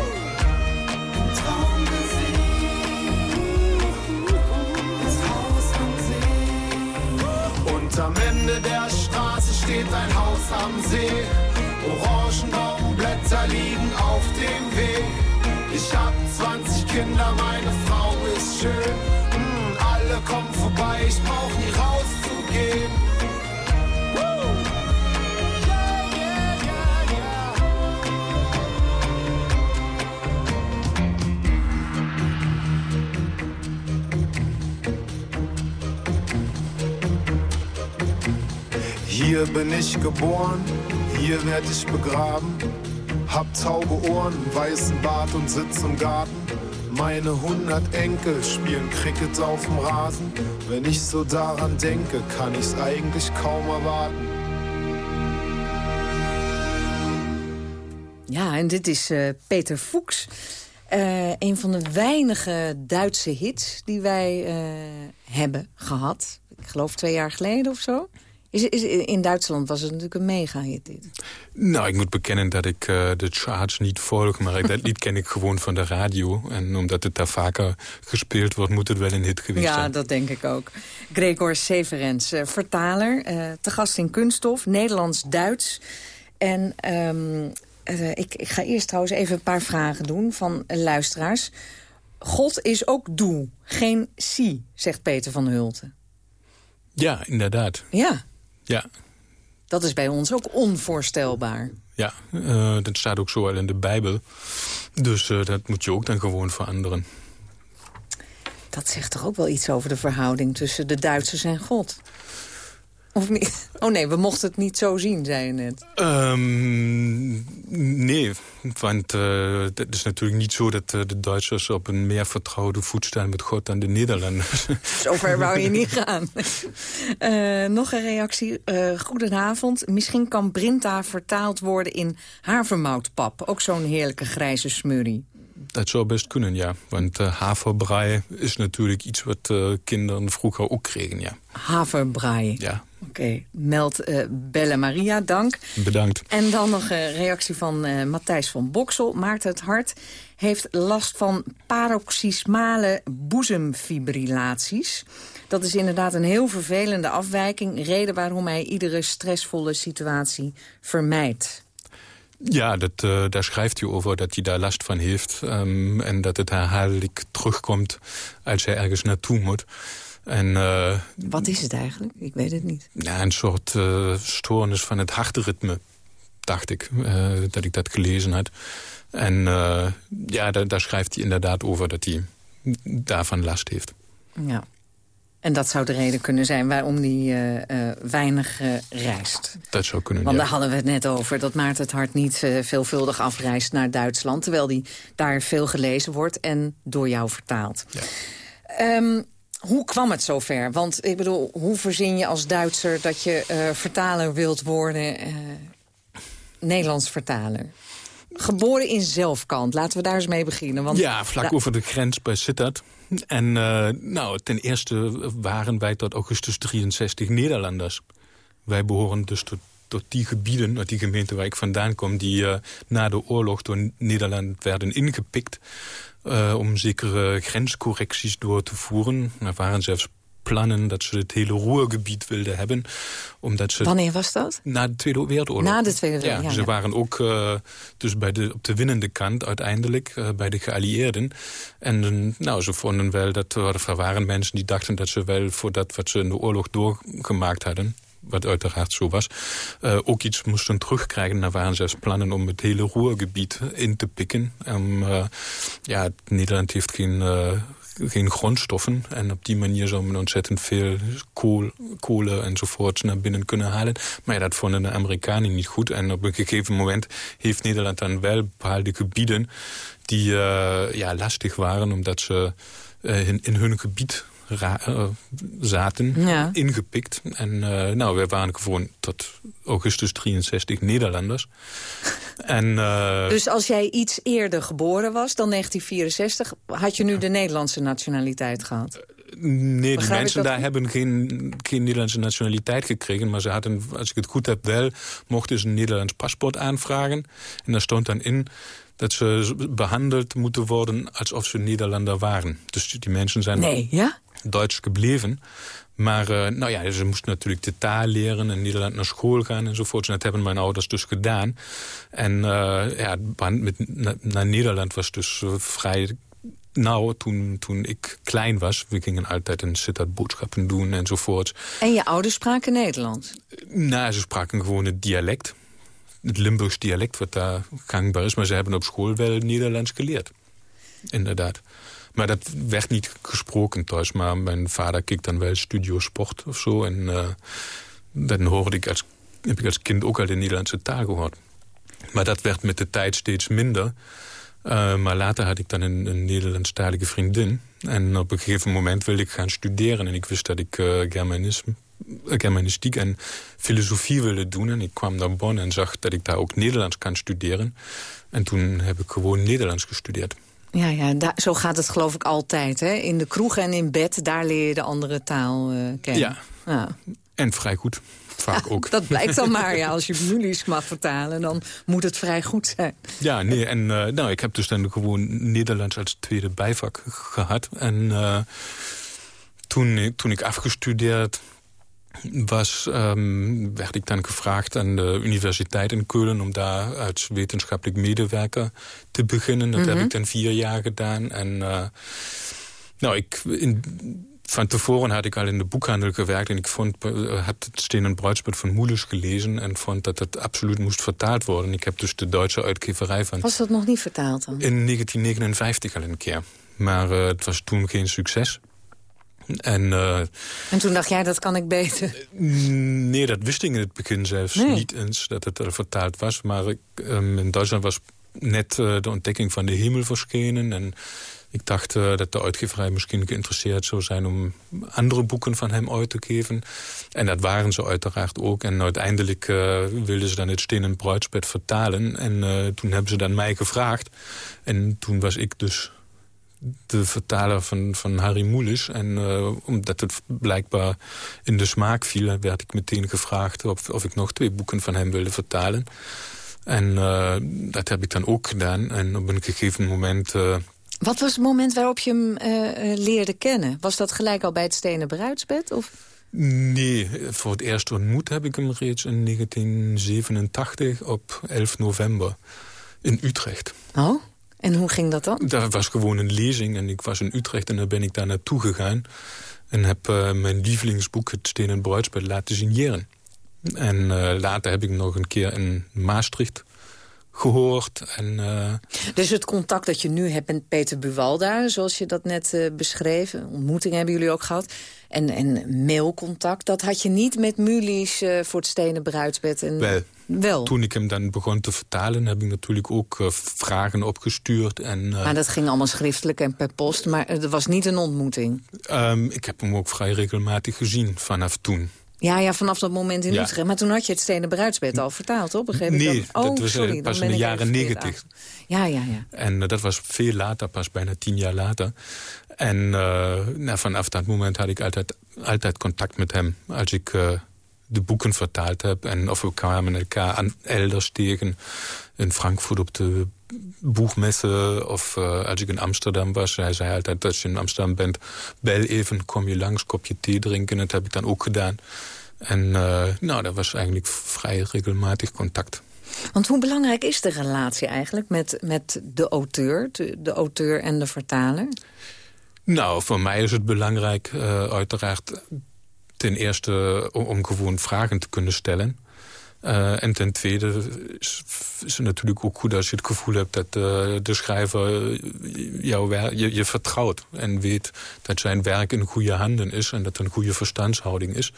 Hier bin ich geboren, hier werd ich begraben. Hab taube Ohren, weißen Bart und sitz im Garten. Meine hundert Enkel spielen Cricket auf dem Rasen. Wenn ich so daran denke, kann ich's eigentlich kaum erwarten. Ja, en dit is uh, Peter Fuchs. Uh, een van de weinige Duitse hits die wij uh, hebben gehad. Ik geloof twee jaar geleden of zo. Is, is, in Duitsland was het natuurlijk een mega-hit dit. Nou, ik moet bekennen dat ik uh, de charts niet volg. Maar dat lied ken ik gewoon van de radio. En omdat het daar vaker gespeeld wordt, moet het wel een hit geweest ja, zijn. Ja, dat denk ik ook. Gregor Severens, uh, vertaler, uh, te gast in Kunststof, Nederlands-Duits. En um, ik, ik ga eerst trouwens even een paar vragen doen van luisteraars. God is ook doel, geen si, zegt Peter van Hulten. Ja, inderdaad. Ja. Ja. Dat is bij ons ook onvoorstelbaar. Ja, uh, dat staat ook zo al in de Bijbel. Dus uh, dat moet je ook dan gewoon veranderen. Dat zegt toch ook wel iets over de verhouding tussen de Duitsers en God? Of niet? Oh nee, we mochten het niet zo zien, zei je net. Um, nee, want uh, het is natuurlijk niet zo dat uh, de Duitsers op een meer vertrouwde voet staan met God dan de Nederlanders. Zover wou je niet gaan. Uh, nog een reactie. goedenavond. Misschien kan Brinta vertaald worden in havermoutpap. Ook zo'n heerlijke grijze smurrie. Dat zou best kunnen, ja. Want uh, haverbrei is natuurlijk iets wat uh, kinderen vroeger ook kregen, ja. Haverbrei? Ja. Oké, okay. meld uh, Belle Maria, dank. Bedankt. En dan nog een reactie van Matthijs van Boksel. Maarten het Hart heeft last van paroxysmale boezemfibrillaties. Dat is inderdaad een heel vervelende afwijking. Reden waarom hij iedere stressvolle situatie vermijdt. Ja, dat, uh, daar schrijft hij over dat hij daar last van heeft. Um, en dat het herhaaldelijk terugkomt als hij ergens naartoe moet. En, uh, Wat is het eigenlijk? Ik weet het niet. Ja, een soort uh, stoornis van het hartritme, dacht ik, dat ik dat gelezen had. En ja, daar, daar schrijft hij inderdaad over dat hij daarvan last heeft. Ja. En dat zou de reden kunnen zijn waarom hij weinig reist. Dat zou kunnen, Want ja. daar hadden we het net over, dat Maarten het Hart niet veelvuldig afreist naar Duitsland... terwijl die daar veel gelezen wordt en door jou vertaald. Ja. Um, hoe kwam het zover? Want ik bedoel, hoe verzin je als Duitser dat je vertaler wilt worden... Nederlands vertaler? Geboren in Zelfkant, laten we daar eens mee beginnen. Want ja, vlak over de grens bij Sittard. En uh, nou, ten eerste waren wij tot augustus 63 Nederlanders. Wij behoren dus tot, tot die gebieden, die gemeente waar ik vandaan kom... die uh, na de oorlog door Nederland werden ingepikt... Uh, om zekere grenscorrecties door te voeren. Er waren zelfs plannen dat ze het hele Ruhrgebied wilden hebben. Omdat ze Wanneer was dat? Na de Tweede Wereldoorlog. Na de Tweede Wereldoorlog, ja, Ze waren ook uh, dus bij de, op de winnende kant uiteindelijk, uh, bij de geallieerden. En uh, nou, ze vonden wel dat er waren mensen die dachten dat ze wel voor dat wat ze in de oorlog doorgemaakt hadden wat uiteraard zo was, uh, ook iets moesten terugkrijgen. Er waren zelfs plannen om het hele Ruhrgebied in te pikken. Um, ja, Nederland heeft geen, uh, geen grondstoffen. En op die manier zou men ontzettend veel kool, kolen enzovoort naar binnen kunnen halen. Maar dat vonden de Amerikanen niet goed. En op een gegeven moment heeft Nederland dan wel bepaalde gebieden die ja, lastig waren, omdat ze in, in hun gebied uh, zaten, ja. ingepikt. En uh, nou, we waren gewoon tot augustus 63 Nederlanders. en, uh, dus als jij iets eerder geboren was dan 1964... had je nu de Nederlandse nationaliteit gehad? Nee, die mensen daar hebben geen, geen Nederlandse nationaliteit gekregen. Maar ze hadden, als ik het goed heb, wel... mochten ze een Nederlands paspoort aanvragen. En daar stond dan in dat ze behandeld moeten worden alsof ze Nederlander waren. Dus die mensen zijn nee, ja? Duits gebleven. Maar uh, nou ja, ze moesten natuurlijk de taal leren en Nederland naar school gaan enzovoort. En dat hebben mijn ouders dus gedaan. En uh, ja, het band met, na, naar Nederland was dus uh, vrij nou, toen, toen ik klein was, we gingen altijd in Sittard boodschappen doen enzovoort. En je ouders spraken Nederlands? Nou, ze spraken gewoon het dialect. Het Limburgs dialect wat daar gangbaar is. Maar ze hebben op school wel Nederlands geleerd. Inderdaad. Maar dat werd niet gesproken thuis. Maar mijn vader keek dan wel Studio Sport of zo. En uh, dan hoorde ik als, heb ik als kind ook al de Nederlandse taal gehoord. Maar dat werd met de tijd steeds minder. Uh, maar later had ik dan een, een Nederlandstalige vriendin. En op een gegeven moment wilde ik gaan studeren. En ik wist dat ik uh, Germanisme, Germanistiek en filosofie wilde doen. En ik kwam naar Bonn en zag dat ik daar ook Nederlands kan studeren. En toen heb ik gewoon Nederlands gestudeerd. Ja, ja daar, zo gaat het geloof ik altijd. Hè? In de kroeg en in bed, daar leer je de andere taal uh, kennen. Ja, ja. en vrij goed. Vaak ook. Dat blijkt dan maar. Ja, als je Mulisch mag vertalen, dan moet het vrij goed zijn. Ja, nee, en uh, nou, ik heb dus dan gewoon Nederlands als tweede bijvak gehad. En uh, toen, toen ik afgestudeerd was, um, werd ik dan gevraagd aan de universiteit in Keulen... om daar als wetenschappelijk medewerker te beginnen. Dat mm -hmm. heb ik dan vier jaar gedaan. En uh, nou, ik... In, van tevoren had ik al in de boekhandel gewerkt... en ik vond, had het Steen en van Moelis gelezen... en vond dat het absoluut moest vertaald worden. Ik heb dus de Duitse uitgeverij van... Was dat nog niet vertaald dan? In 1959 al een keer. Maar uh, het was toen geen succes. En, uh, en toen dacht jij, dat kan ik beter? Nee, dat wist ik in het begin zelfs nee. niet eens, dat het er vertaald was. Maar ik, um, in Duitsland was net uh, de ontdekking van de hemel verschenen. En ik dacht uh, dat de uitgeverij misschien geïnteresseerd zou zijn... om andere boeken van hem uit te geven. En dat waren ze uiteraard ook. En uiteindelijk uh, wilden ze dan het Stenen Bruidsbed vertalen. En toen hebben ze dan mij gevraagd. En toen was ik dus de vertaler van, van Harry Mulisch. En uh, omdat het blijkbaar in de smaak viel... werd ik meteen gevraagd of, of ik nog twee boeken van hem wilde vertalen. En uh, dat heb ik dan ook gedaan. En op een gegeven moment... Uh, Wat was het moment waarop je hem leerde kennen? Was dat gelijk al bij het Stenen Bruidsbed? Of? Nee, voor het eerst ontmoet heb ik hem reeds in 1987 op 11 november in Utrecht. Oh? En hoe ging dat dan? Dat was gewoon een lezing en ik was in Utrecht en dan ben ik daar naartoe gegaan. En heb uh, mijn lievelingsboek Het Stenen Bruidsbed laten signeren. En uh, later heb ik nog een keer in Maastricht gehoord. En, uh... Dus het contact dat je nu hebt met Peter Buwalda, zoals je dat net uh, beschreef... ontmoeting hebben jullie ook gehad, en, en mailcontact... dat had je niet met Mulies uh, voor het Stenen Bruidsbed? En... Wel. Wel. Toen ik hem dan begon te vertalen, heb ik natuurlijk ook uh, vragen opgestuurd. En, uh, maar dat ging allemaal schriftelijk en per post, maar er was niet een ontmoeting? Um, ik heb hem ook vrij regelmatig gezien vanaf toen. Ja, ja, vanaf dat moment in ja. Utrecht. Maar toen had je het Stenen Bruidsbed al vertaald, op? Begreep nee, ik dat? Oh, dat was sorry, pas in de jaren negentig. Ja, ja, ja. En uh, dat was veel later, pas bijna tien jaar later. En nou, vanaf dat moment had ik altijd, altijd contact met hem. Als ik de boeken vertaald heb. En of we kwamen elkaar aan elders tegen. In Frankfurt op de boegmesse. Of uh, als ik in Amsterdam was. Hij zei altijd, als je in Amsterdam bent, bel even, kom je langs, kopje thee drinken. Dat heb ik dan ook gedaan. En uh, nou, dat was eigenlijk vrij regelmatig contact. Want hoe belangrijk is de relatie eigenlijk met, met de auteur, de, de auteur en de vertaler? Nou, voor mij is het belangrijk uh, uiteraard ten eerste om, gewoon vragen te kunnen stellen. Uh, en ten tweede is, het natuurlijk ook goed als je het gevoel hebt... dat uh, de schrijver werk, je, je, vertrouwt en weet dat zijn werk in goede handen is... en dat er een goede verstandshouding is.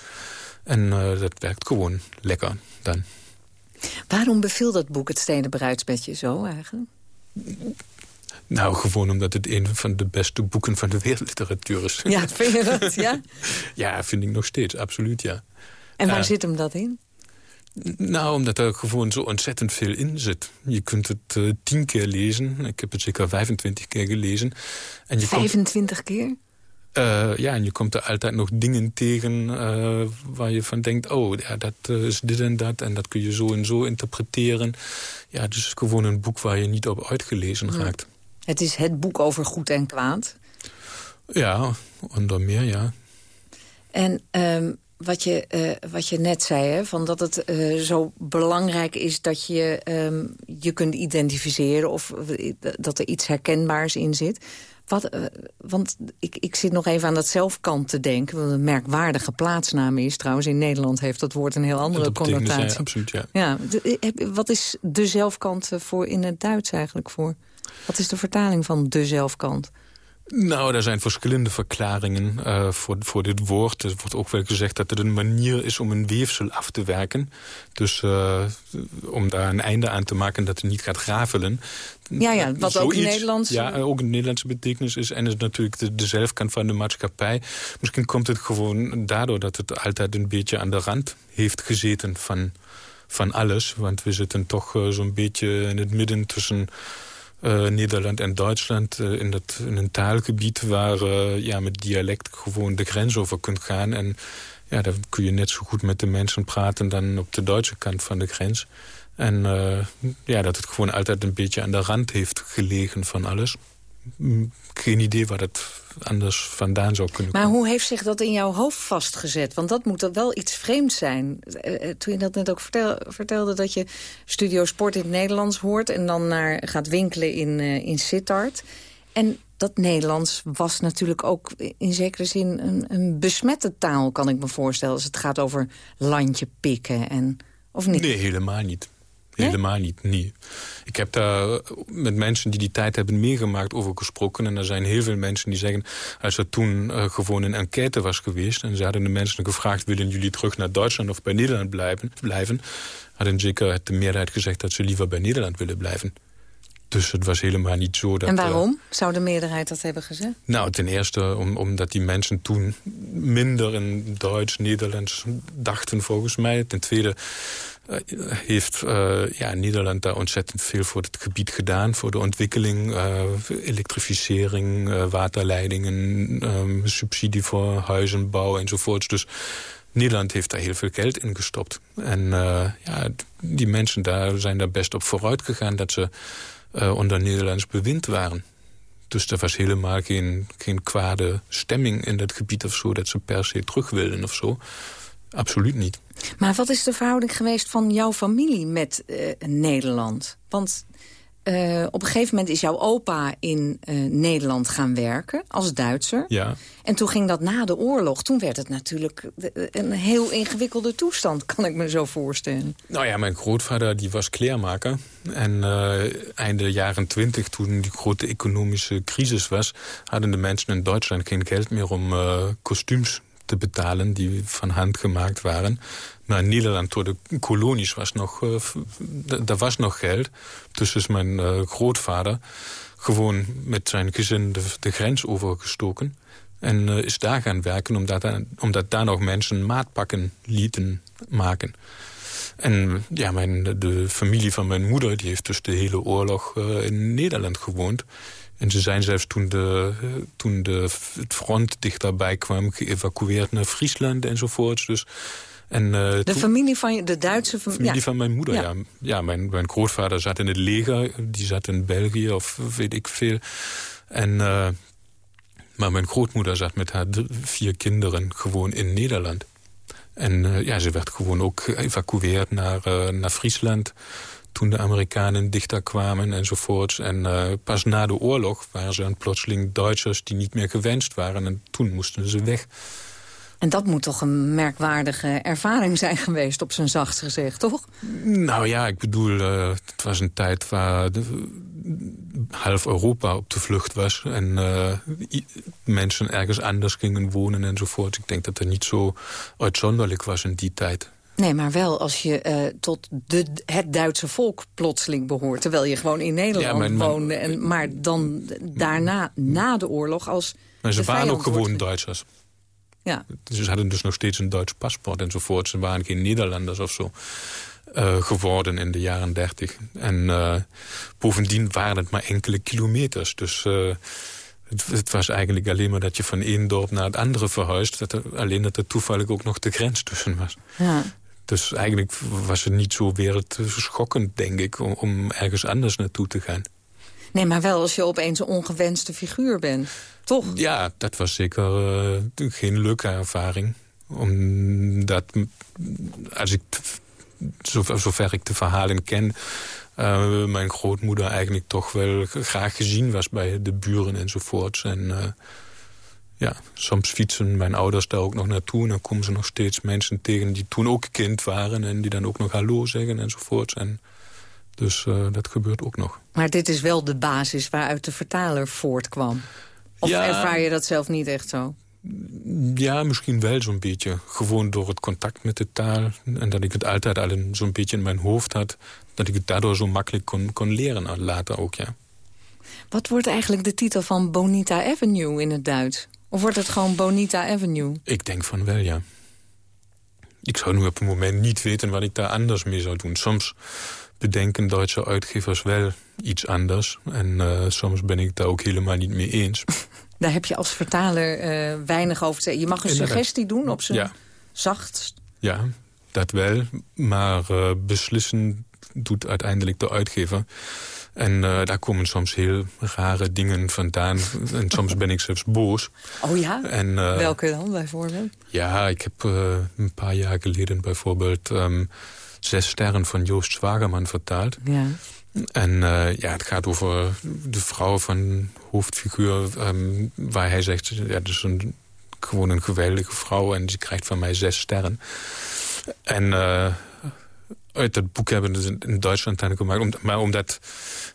En uh, dat werkt gewoon lekker dan. Waarom beviel dat boek Het Stenen Bruidsbedje zo eigenlijk? Nou, gewoon omdat het een van de beste boeken van de wereldliteratuur is. Ja, vind je dat, ja? ja, vind ik nog steeds, absoluut, ja. En waar uh, zit hem dat in? Nou, omdat er gewoon zo ontzettend veel in zit. Je kunt het uh, tien keer lezen. Ik heb het zeker 25 keer gelezen. En je 25 komt... keer? Uh, ja, en je komt er altijd nog dingen tegen uh, waar je van denkt... oh, ja, dat is dit en dat en dat kun je zo en zo interpreteren. Ja, dus het is gewoon een boek waar je niet op uitgelezen raakt. Het is het boek over goed en kwaad? Ja, onder meer, ja. En um, wat, je, wat je net zei, hè, van dat het zo belangrijk is dat je um, je kunt identificeren... of dat er iets herkenbaars in zit... Wat, uh, want ik, ik zit nog even aan dat zelfkant te denken. Wat een merkwaardige plaatsnaam is. Trouwens, in Nederland heeft dat woord een heel andere dat connotatie. Ja, absoluut, ja. ja de, wat is de zelfkant voor in het Duits eigenlijk voor? Wat is de vertaling van de zelfkant? Nou, er zijn verschillende verklaringen uh, voor, voor dit woord. Er wordt ook wel gezegd dat het een manier is om een weefsel af te werken. Dus uh, om daar een einde aan te maken dat het niet gaat gravelen. Ja, ja wat Zoiets, ook in Nederlands... Ja, ook een Nederlandse betekenis is. En is natuurlijk de, de zelfkant van de maatschappij. Misschien komt het gewoon daardoor dat het altijd een beetje aan de rand heeft gezeten van, van alles. Want we zitten toch uh, zo'n beetje in het midden tussen... Uh, Nederland en Duitsland uh, in, dat, in een taalgebied waar uh, ja, met dialect gewoon de grens over kunt gaan. En ja, dan kun je net zo goed met de mensen praten dan op de Duitse kant van de grens. En ja, dat het gewoon altijd een beetje aan de rand heeft gelegen van alles. Geen idee waar het anders vandaan zou kunnen maar komen. Maar hoe heeft zich dat in jouw hoofd vastgezet? Want dat moet er wel iets vreemds zijn. Toen je dat net ook vertel, vertelde dat je Studio Sport in het Nederlands hoort... en dan naar, gaat winkelen in, uh, in Sittard. En dat Nederlands was natuurlijk ook in zekere zin een, een besmette taal... kan ik me voorstellen, als het gaat over landje pikken. En, of niet? Nee, helemaal niet. Helemaal niet, niet. Ik heb daar met mensen die die tijd hebben meegemaakt over gesproken. En er zijn heel veel mensen die zeggen... als er toen uh, gewoon een enquête was geweest... en ze hadden de mensen gevraagd... willen jullie terug naar Duitsland of bij Nederland blijven... blijven hadden zeker de meerderheid gezegd... dat ze liever bij Nederland willen blijven. Dus het was helemaal niet zo dat... En waarom zou de meerderheid dat hebben gezegd? Nou, ten eerste om, omdat die mensen toen minder in Duits, Nederlands dachten volgens mij. Ten tweede heeft uh, ja, Nederland daar ontzettend veel voor het gebied gedaan. Voor de ontwikkeling, uh, elektrificering, waterleidingen, subsidie voor huizenbouw enzovoorts. Dus Nederland heeft daar heel veel geld in gestopt. En ja, die mensen daar zijn daar best op vooruit gegaan dat ze onder Nederlands bewind waren. Dus er was helemaal geen, geen kwade stemming in dat gebied of zo... dat ze per se terug wilden of zo. Absoluut niet. Maar wat is de verhouding geweest van jouw familie met uh, Nederland? Want uh, op een gegeven moment is jouw opa in uh, Nederland gaan werken als Duitser. Ja. En toen ging dat na de oorlog. Toen werd het natuurlijk een heel ingewikkelde toestand, kan ik me zo voorstellen. Nou ja, mijn grootvader die was kleermaker. En uh, einde jaren twintig, toen die grote economische crisis was... hadden de mensen in Duitsland geen geld meer om kostuums te betalen die van hand gemaakt waren. Maar in Nederland, door de kolonies, was nog, uh, daar was nog geld. Dus is mijn uh, grootvader gewoon met zijn gezin de, grens overgestoken. En uh, is daar gaan werken, omdat, omdat daar nog mensen maatpakken lieten maken. En ja, mijn, de familie van mijn moeder die heeft dus de hele oorlog in Nederland gewoond. En ze zijn zelfs toen, de, toen de, het front dichterbij kwam... geëvacueerd naar Friesland enzovoorts. Dus, en, uh, de familie van je, de Duitse familie? familie van mijn moeder, ja. ja. mijn, mijn grootvader zat in het leger. Die zat in België of weet ik veel. En, uh, maar mijn grootmoeder zat met haar vier kinderen gewoon in Nederland. En uh, ja, ze werd gewoon ook geëvacueerd naar, naar Friesland toen de Amerikanen dichter kwamen enzovoorts. En uh, pas na de oorlog waren ze dan plotseling Duitsers die niet meer gewenst waren. En toen moesten ze weg. En dat moet toch een merkwaardige ervaring zijn geweest, op zijn zacht gezegd, toch? Nou ja, ik bedoel, uh, het was een tijd waar de, half Europa op de vlucht was. En uh, mensen ergens anders gingen wonen enzovoort. Ik denk dat het niet zo uitzonderlijk was in die tijd. Nee, maar wel als je uh, tot de, het Duitse volk plotseling behoort. Terwijl je gewoon in Nederland ja, woonde. En, maar dan daarna, na de oorlog, als Maar ze waren ook gewoon Duitsers. Ja. Ze hadden dus nog steeds een Duits paspoort enzovoort. Ze waren geen Nederlanders of zo. Uh, geworden in de jaren dertig. En uh, bovendien waren het maar enkele kilometers. Dus uh, het, het, was eigenlijk alleen maar dat je van één dorp naar het andere verhuist. Dat er, alleen dat er toevallig ook nog de grens tussen was. Ja. Dus eigenlijk was het niet zo wereldschokkend, denk ik... Om, om ergens anders naartoe te gaan. Nee, maar wel als je opeens een ongewenste figuur bent. Toch? Ja, dat was zeker uh, geen leuke ervaring. Omdat, als ik, zover ik de verhalen ken... Uh, mijn grootmoeder eigenlijk toch wel graag gezien was bij de buren enzovoorts. En uh, ja, soms fietsen mijn ouders daar ook nog naartoe... en dan komen ze nog steeds mensen tegen die toen ook kind waren... en die dan ook nog hallo zeggen enzovoorts. En dus uh, dat gebeurt ook nog. Maar dit is wel de basis waaruit de vertaler voortkwam? Of ja, ervaar je dat zelf niet echt zo? Ja, misschien wel zo'n beetje. Gewoon door het contact met de taal. En dat ik het altijd al zo'n beetje in mijn hoofd had. Dat ik het daardoor zo makkelijk kon, kon leren later ook, ja. Wat wordt eigenlijk de titel van Bonita Avenue in het Duits? Of wordt het gewoon Bonita Avenue? Ik denk van wel, ja. Ik zou nu op het moment niet weten wat ik daar anders mee zou doen. Soms bedenken Duitse uitgevers wel iets anders. En uh, soms ben ik daar ook helemaal niet mee eens. Daar heb je als vertaler uh, weinig over te zeggen. Je mag een Inderdaad. suggestie doen op zijn ja. zachtst. Ja, dat wel. Maar uh, beslissen doet uiteindelijk de uitgever. En uh, daar komen soms heel rare dingen vandaan. en soms ben ik zelfs boos. Oh ja? En, uh, Welke dan bijvoorbeeld? Ja, ik heb uh, een paar jaar geleden bijvoorbeeld... Um, Zes Sterren van Joost Zwagerman vertaald. Ja. En uh, ja, het gaat over de vrouw van hoofdfiguur... Um, waar hij zegt, ja, dat is een, gewoon een geweldige vrouw... en die krijgt van mij zes sterren. En uh, uit dat boek hebben ze in Duitsland dan gemaakt. maar omdat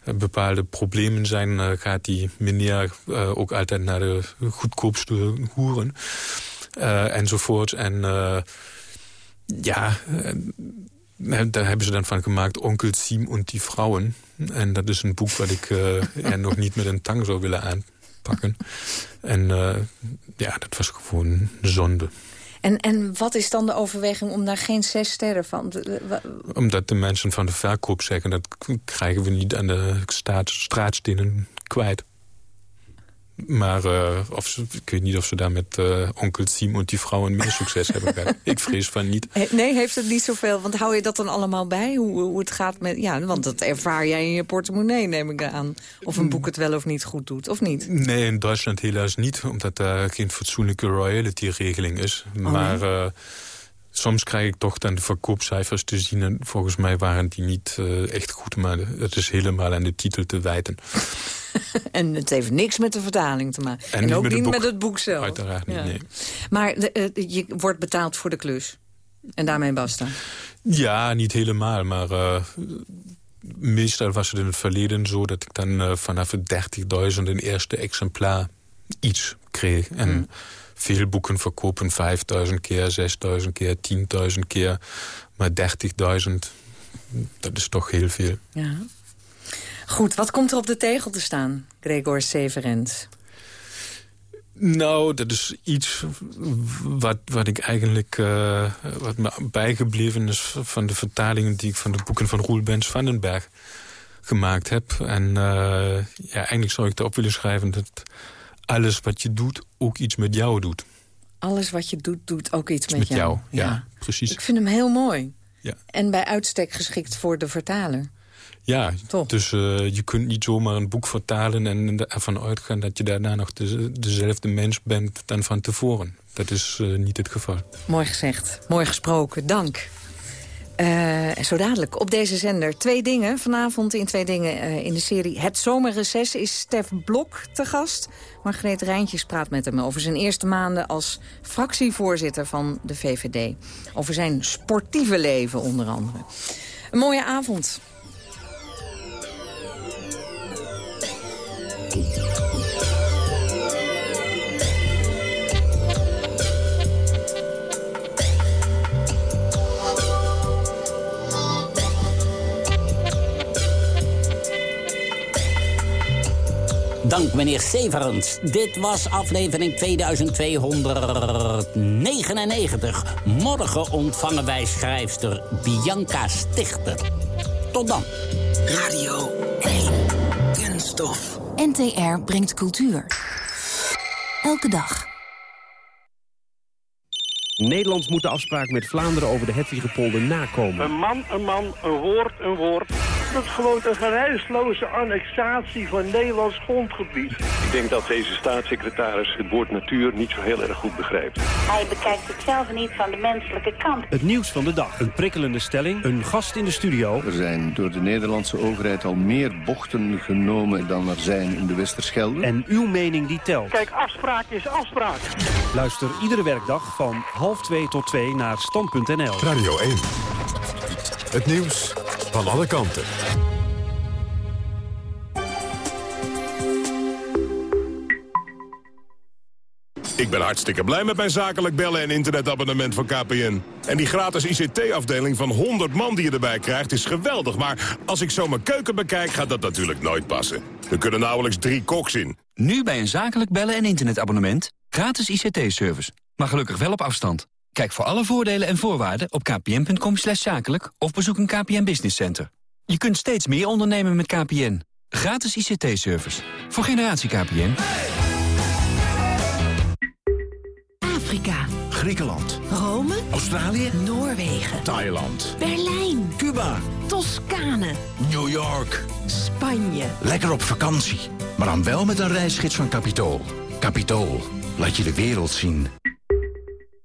er bepaalde problemen zijn, gaat die meneer ook altijd naar de goedkoopste hoeren. enzovoort. En ja, daar hebben ze dan van gemaakt Onkel Siem en die vrouwen. En dat is een boek wat ik uh, nog niet met een tang zou willen aanpakken. En uh, ja, dat was gewoon zonde. En, en wat is dan de overweging om daar geen zes sterren van... Omdat de mensen van de verkoop zeggen... dat krijgen we niet aan de staat, straatstenen kwijt. Maar uh, of ze, ik weet niet of ze daar met uh, onkel Siem en die vrouwen meer succes hebben. ik vrees van niet. Nee, heeft het niet zoveel? Want hou je dat dan allemaal bij? Hoe, hoe het gaat met... Ja, want dat ervaar jij in je portemonnee, neem ik aan. Of een boek het wel of niet goed doet, of niet? Nee, in Duitsland helaas niet. Omdat daar geen fatsoenlijke royalty-regeling is. Oh, maar... Uh, soms krijg ik toch dan de verkoopcijfers te zien. En volgens mij waren die niet uh, echt goed. Maar het is helemaal aan de titel te wijten. en het heeft niks met de vertaling te maken. En, ook niet met het boek zelf. Uiteraard niet, nee. Maar de, uh, je wordt betaald voor de klus. En daarmee basta. Ja, niet helemaal. Maar uh, meestal was het in het verleden zo... dat ik dan vanaf 30.000 een eerste exemplaar iets kreeg. En hmm. Veel boeken verkopen 5.000 keer, 6.000 keer, 10.000 keer. Maar 30.000, dat is toch heel veel. Ja. Goed, wat komt er op de tegel te staan, Gregor Severens? Nou, dat is iets wat, wat ik eigenlijk uh, wat me bijgebleven is van de vertalingen die ik van de boeken van Roel Bens Vandenberg gemaakt heb. En uh, ja, eigenlijk zou ik erop willen schrijven dat alles wat je doet ook iets met jou doet. Alles wat je doet, doet ook iets met, met jou. jou. Ja, precies. Ik vind hem heel mooi. Ja. En bij uitstek geschikt voor de vertaler. Ja, dus uh, je kunt niet zomaar een boek vertalen... en ervan uitgaan dat je daarna nog de, dezelfde mens bent dan van tevoren. Dat is uh, niet het geval. Mooi gezegd, mooi gesproken, dank. Uh, zo dadelijk op deze zender twee dingen. Vanavond in twee dingen in de serie Het Zomerreces is Stef Blok te gast. Margreet Rijntjes praat met hem over zijn eerste maanden als fractievoorzitter van de VVD. Over zijn sportieve leven onder andere. Een mooie avond. Dank meneer Severens. Dit was aflevering 2299. Morgen ontvangen wij schrijfster Bianca Stichter. Tot dan. Radio 1. Kunststof. NTR brengt cultuur. Elke dag. Nederland moet de afspraak met Vlaanderen over de Hedwigepolder nakomen. Een man, een man, een woord, een woord. Dat is gewoon een geruisloze annexatie van Nederlands grondgebied. Ik denk dat deze staatssecretaris het woord natuur niet zo heel erg goed begrijpt. Hij bekijkt het zelf niet van de menselijke kant. Het nieuws van de dag. Een prikkelende stelling. Een gast in de studio. Er zijn door de Nederlandse overheid al meer bochten genomen dan er zijn in de Westerschelde. En uw mening die telt. Kijk, afspraak is afspraak. Luister iedere werkdag van half twee tot twee naar stand.nl. Radio 1. Het nieuws van alle kanten. Ik ben hartstikke blij met mijn zakelijk bellen en internetabonnement van KPN. En die gratis ICT-afdeling van 100 man die je erbij krijgt is geweldig. Maar als ik zo mijn keuken bekijk, gaat dat natuurlijk nooit passen. Er kunnen nauwelijks drie koks in. Nu bij een zakelijk bellen en internetabonnement. Gratis ICT-service. Maar gelukkig wel op afstand. Kijk voor alle voordelen en voorwaarden op kpn.com zakelijk... of bezoek een KPN Business Center. Je kunt steeds meer ondernemen met KPN. Gratis ICT-service. Voor generatie KPN. Afrika. Griekenland. Rome. Australië. Noorwegen. Thailand. Berlijn. Cuba. Toscane. New York. Spanje. Lekker op vakantie. Maar dan wel met een reisgids van Capitool. Capitool. Laat je de wereld zien.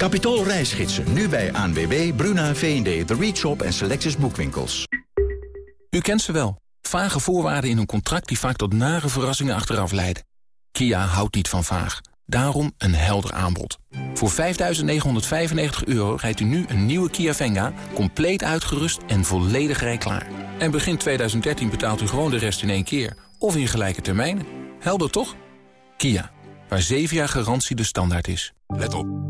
Capitool reisgidsen, nu bij ANWB, Bruna, V&D, The Reach Shop en Selectus Boekwinkels. U kent ze wel. Vage voorwaarden in een contract die vaak tot nare verrassingen achteraf leiden. Kia houdt niet van vaag. Daarom een helder aanbod. Voor 5.995 euro rijdt u nu een nieuwe Kia Venga... compleet uitgerust en volledig rijklaar. En begin 2013 betaalt u gewoon de rest in één keer. Of in gelijke termijnen. Helder toch? Kia, waar 7 jaar garantie de standaard is. Let op.